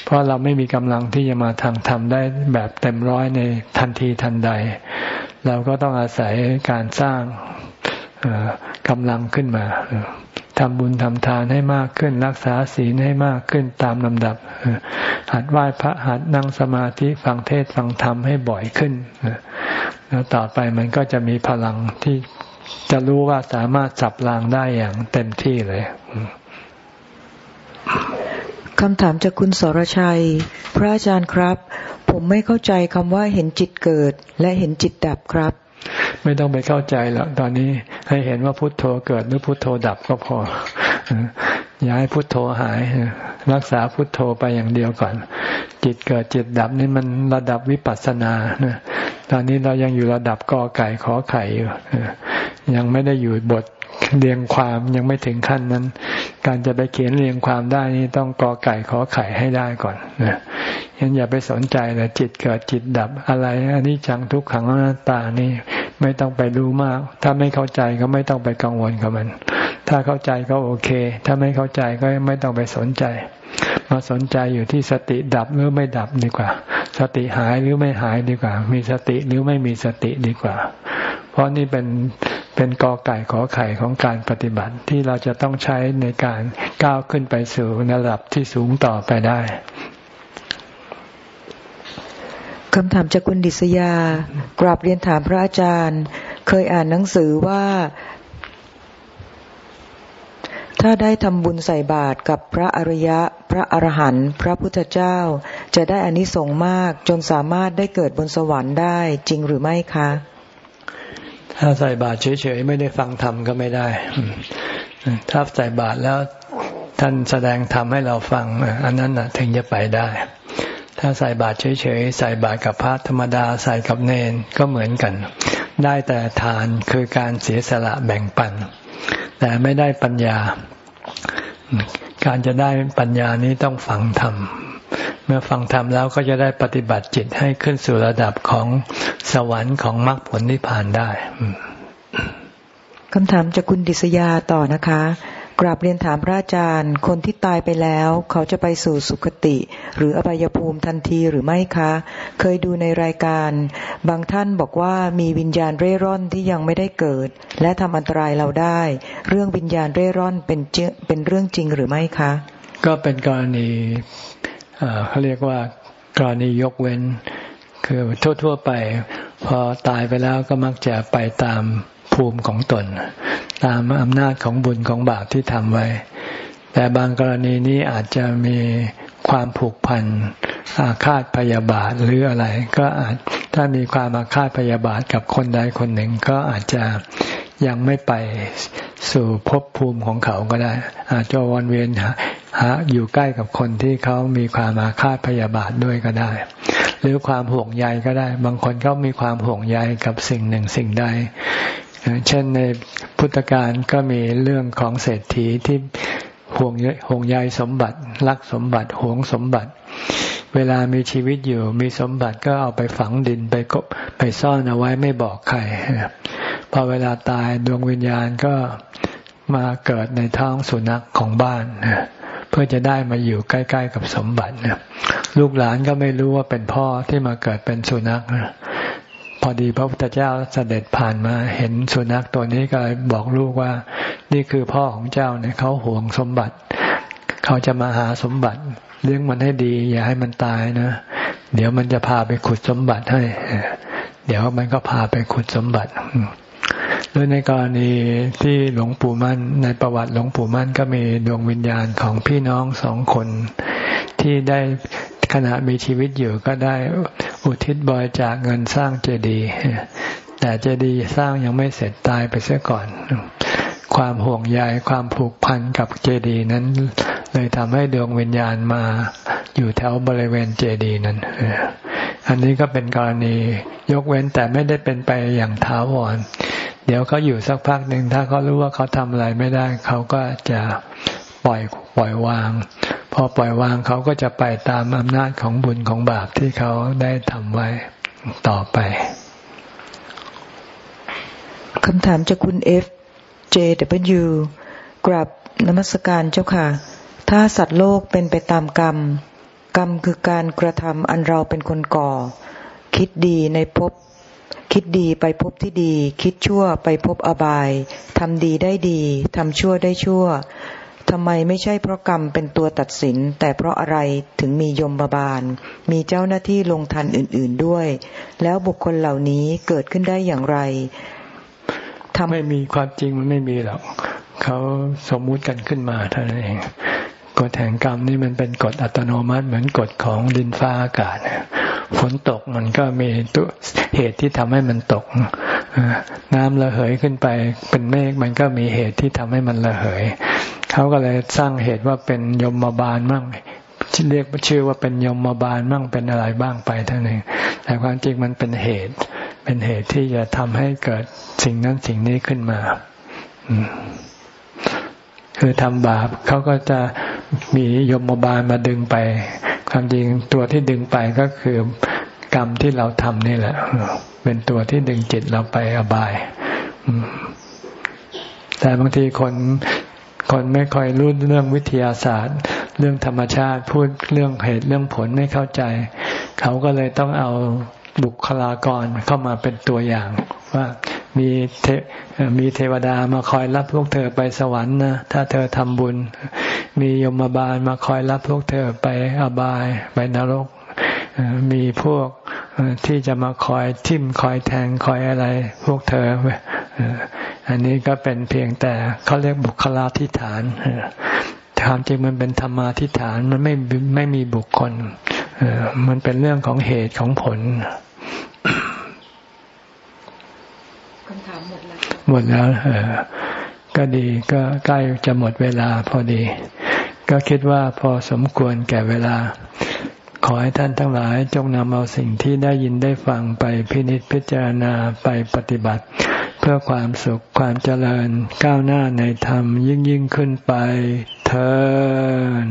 S1: เพราะเราไม่มีกำลังที่จะมาทางทำได้แบบเต็มร้อยในทันทีทันใด เราก็ต้องอาศัยการสร้างกำลังขึ้นมาทำบุญทำทานให้มากขึ้น รักษาศีลให้มากขึ้นตามลำดับหัดไหว้พระหัดนั่งสมาธิฟังเทศฟังธรรมให้บ่อยขึ้นแล้วต่อไปมันก็จะมีพลังที่ จะรู้ว่าสามารถจับลางได้อย่างเต็มที่เลย
S2: คำถามจากคุณสรชัย พระอาจารย์ครับ ผมไม่เข้าใจคำว่าเห็นจิตเกิด และเห็นจิตดับครับ
S1: ไม่ต้องไปเข้าใจหรอกตอนนี้ให้เห็นว่าพุทโธเกิดหรือพุทโธดับก็พอ อย่าให้พุทโธหาย รักษาพุทโธไปอย่างเดียวก่อน จิตเกิดจิตดับนี่มันระดับวิปัสสนาตอนนี้เรายังอยู่ระดับกอไก่ขอไข่อยู่ยังไม่ได้อยู่บทเรียงความยังไม่ถึงขั้นนั้น การจะไปเขียนเรียงความได้นี่ต้องกอไก่ขอไข่ให้ได้ก่อนนะยันอย่าไปสนใจเลยจิตเกิดจิตดับอะไรอันนี้จังทุกขังอนัตตานี่ไม่ต้องไปรู้มาก ถ้าไม่เข้าใจก็ไม่ต้องไปกังวลกับมัน ถ้าเข้าใจก็โอเค ถ้าไม่เข้าใจก็ไม่ต้องไปสนใจ มาสนใจอยู่ที่สติดับหรือไม่ดับดีกว่า สติหายหรือไม่หายดีกว่า มีสติหรือไม่มีสติดีกว่า เพราะนี่เป็นเป็นกอไก่ขอไข่ของการปฏิบัติที่เราจะต้องใช้ในการก้าวขึ้นไปสู่ระดับที่สูงต่อไปได้
S2: คำถามจากคุณดิษยากราบเรียนถามพระอาจารย์ เคยอ่านหนังสือว่า ถ้าได้ทำบุญใส่บาตรกับพระอริยะ พระอรหันต์พระพุทธเจ้า จะได้อานิสงส์มากจนสามารถได้เกิดบนสวรรค์ได้จริงหรือไม่คะ
S1: ถ้าใส่บาตรเฉยๆไม่ได้ฟังธรรมก็ไม่ได้ ถ้าใส่บาตรแล้วท่านแสดงธรรมให้เราฟัง อันนั้นนะถึงจะไปได้ ถ้าใส่บาตรเฉยๆใส่บาตรกับพระธรรมดาใส่กับเนนก็เหมือนกัน ได้แต่ทานคือการเสียสละแบ่งปัน แต่ไม่ได้ปัญญา การจะได้ปัญญานี้ต้องฟังธรรม เมื่อฟังธรรมแล้วก็จะได้ปฏิบัติจิตให้ขึ้นสู่ระดับของสวรรค์ของมรรคผลนิพพานได้
S2: คำถามจากคุณดิษยาต่อนะคะ กราบเรียนถามพระอาจารย์ คนที่ตายไปแล้ว เขาจะไปสู่สุคติ หรืออบายภูมิทันทีหรือไม่คะ เคยดูในรายการ บางท่านบอกว่ามีวิญญาณเร่ร่อนที่ยังไม่ได้เกิด และทำอันตรายเราได้ เรื่องวิญญาณเร่ร่อนเป็นเป็นเรื่องจริงหรือไม่คะ
S1: ก็เป็นกรณีเขาเรียกว่ากรณียกเว้น คือทั่ว ๆ ไป พอตายไปแล้วก็มักจะไปตาม ภูมิของตน ตามอำนาจของบุญของบาปที่ทำไว้ แต่บางกรณีนี้อาจจะมีความผูกพันอาฆาตพยาบาทหรืออะไร ก็อาจถ้ามีความอาฆาตพยาบาทกับคนใดคนหนึ่งก็อาจจะยังไม่ไปสู่ภพภูมิของเขาก็ได้ อาจจะวนเวียนหาอยู่ใกล้กับคนที่เขามีความอาฆาตพยาบาทด้วยก็ได้ หรือความห่วงใยก็ได้ บางคนเขามีความห่วงใยกับสิ่งหนึ่งสิ่งใด เช่นในพุทธการก็มีเรื่องของเศรษฐีที่ห่วงห่วงใยสมบัติ รักสมบัติห่วงสมบัติ เวลามีชีวิตอยู่มีสมบัติก็เอาไปฝังดินไปกบไปซ่อนเอาไว้ไม่บอกใครพอเวลาตายดวงวิญญาณก็มาเกิดในท้องสุนัขของบ้านเพื่อจะได้มาอยู่ใกล้ ๆ กับสมบัติลูกหลานก็ไม่รู้ว่าเป็นพ่อที่มาเกิดเป็นสุนัข พอดีพระพุทธเจ้าเสด็จผ่านมาเห็นสุนัขตัวนี้ก็บอกลูกว่า นี่คือพ่อของเจ้าเนี่ยเขาห่วงสมบัติ เขาจะมาหาสมบัติ เลี้ยงมันให้ดี อย่าให้มันตายนะ เดี๋ยวมันจะพาไปขุดสมบัติให้ เดี๋ยวมันก็พาไปขุดสมบัติโดยในกรณีที่หลวงปู่มั่นในประวัติหลวงปู่มั่นก็มีดวงวิญญาณของพี่น้องสองคนที่ได้ ขณะมีชีวิตอยู่ก็ได้อุทิศบริจาคเงินสร้างเจดีย์แต่เจดีย์สร้างยังไม่เสร็จตายไปเสียก่อน ความห่วงใยความผูกพันกับเจดีย์นั้น เลยทำให้ดวงวิญญาณมาอยู่แถวบริเวณเจดีย์นั้นอันนี้ก็เป็นกรณียกเว้นแต่ไม่ได้เป็นไปอย่างถาวรเดี๋ยวเขาอยู่สักพักหนึ่งถ้าเขารู้ว่าเขาทำอะไรไม่ได้ เขาก็จะปล่อยปล่อยวาง พอปล่อยวางเขาก็จะไปตามอำนาจของบุญของบาปที่เขาได้ทำไว้ต่อไป
S2: คำถามจากคุณ F JW กราบนมัสการเจ้าค่ะ ถ้าสัตว์โลกเป็นไปตามกรรม กรรมคือการกระทำอันเราเป็นคนก่อ คิดดีในภพคิดดีไปพบที่ดี คิดชั่วไปพบอบาย ทำดีได้ดี ทำชั่วได้ชั่ว ทำไมไม่ใช่เพราะกรรมเป็นตัวตัดสิน แต่เพราะอะไรถึงมียมบาล มีเจ้าหน้าที่ลงทันอื่น ๆด้วย แล้วบุคคลเหล่านี้เกิดขึ้นได้อย่างไรทำ
S1: ไม่มีความจริงมันไม่มีหรอกเขาสมมุติกันขึ้นมาเท่านั้นเอง กฎแห่งกรรมนี่มันเป็นกฎอัตโนมัติเหมือนกฎของดินฟ้าอากาศฝนตกมันก็มีตัวเหตุที่ทำให้มันตก น้ำระเหยขึ้นไปเป็นเมฆมันก็มีเหตุที่ทำให้มันระเหย เขาก็เลยสร้างเหตุว่าเป็นยมมาบาลมั่งเรียกชื่อว่าเป็นยมมาบาลมั่งเป็นอะไรบ้างไปเท่านั้นแต่ความจริงมันเป็นเหตุ เป็นเหตุที่จะทำให้เกิดสิ่งนั้นสิ่งนี้ขึ้นมา คือทำบาปเขาก็จะมียมบาลมาดึงไป ความจริงตัวที่ดึงไปก็คือกรรมที่เราทำนี่แหละ เป็นตัวที่ดึงจิตเราไปอบาย แต่บางทีคนคนไม่ค่อยรู้เรื่องวิทยาศาสตร์ เรื่องธรรมชาติพูดเรื่องเหตุเรื่องผลไม่เข้าใจ เขาก็เลยต้องเอาบุคลากรเข้ามาเป็นตัวอย่างว่า มีเทมีเทวดามาคอยรับพวกเธอไปสวรรค์นะถ้าเธอทำบุญ มียมบาลมาคอยรับพวกเธอไปอบายไปนรก มีพวกที่จะมาคอยทิมคอยแทงคอยอะไรพวกเธอ อันนี้ก็เป็นเพียงแต่เขาเรียกบุคลาธิฐานความจริงมันเป็นธรรมาธิฐานมันไม่ไม่มีบุคคลมันเป็นเรื่องของเหตุของผล
S2: คำถามหมดแล้ว
S1: หมดแล้วเออก็ดีก็ใกล้จะหมดเวลาพอดี ก็คิดว่าพอสมควรแก่เวลา ขอให้ท่านทั้งหลายจงนำเอาสิ่งที่ได้ยินได้ฟังไปพินิจพิจารณาไปปฏิบัติ เพื่อความสุขความเจริญก้าวหน้าในธรรมยิ่งยิ่งขึ้นไปเธอ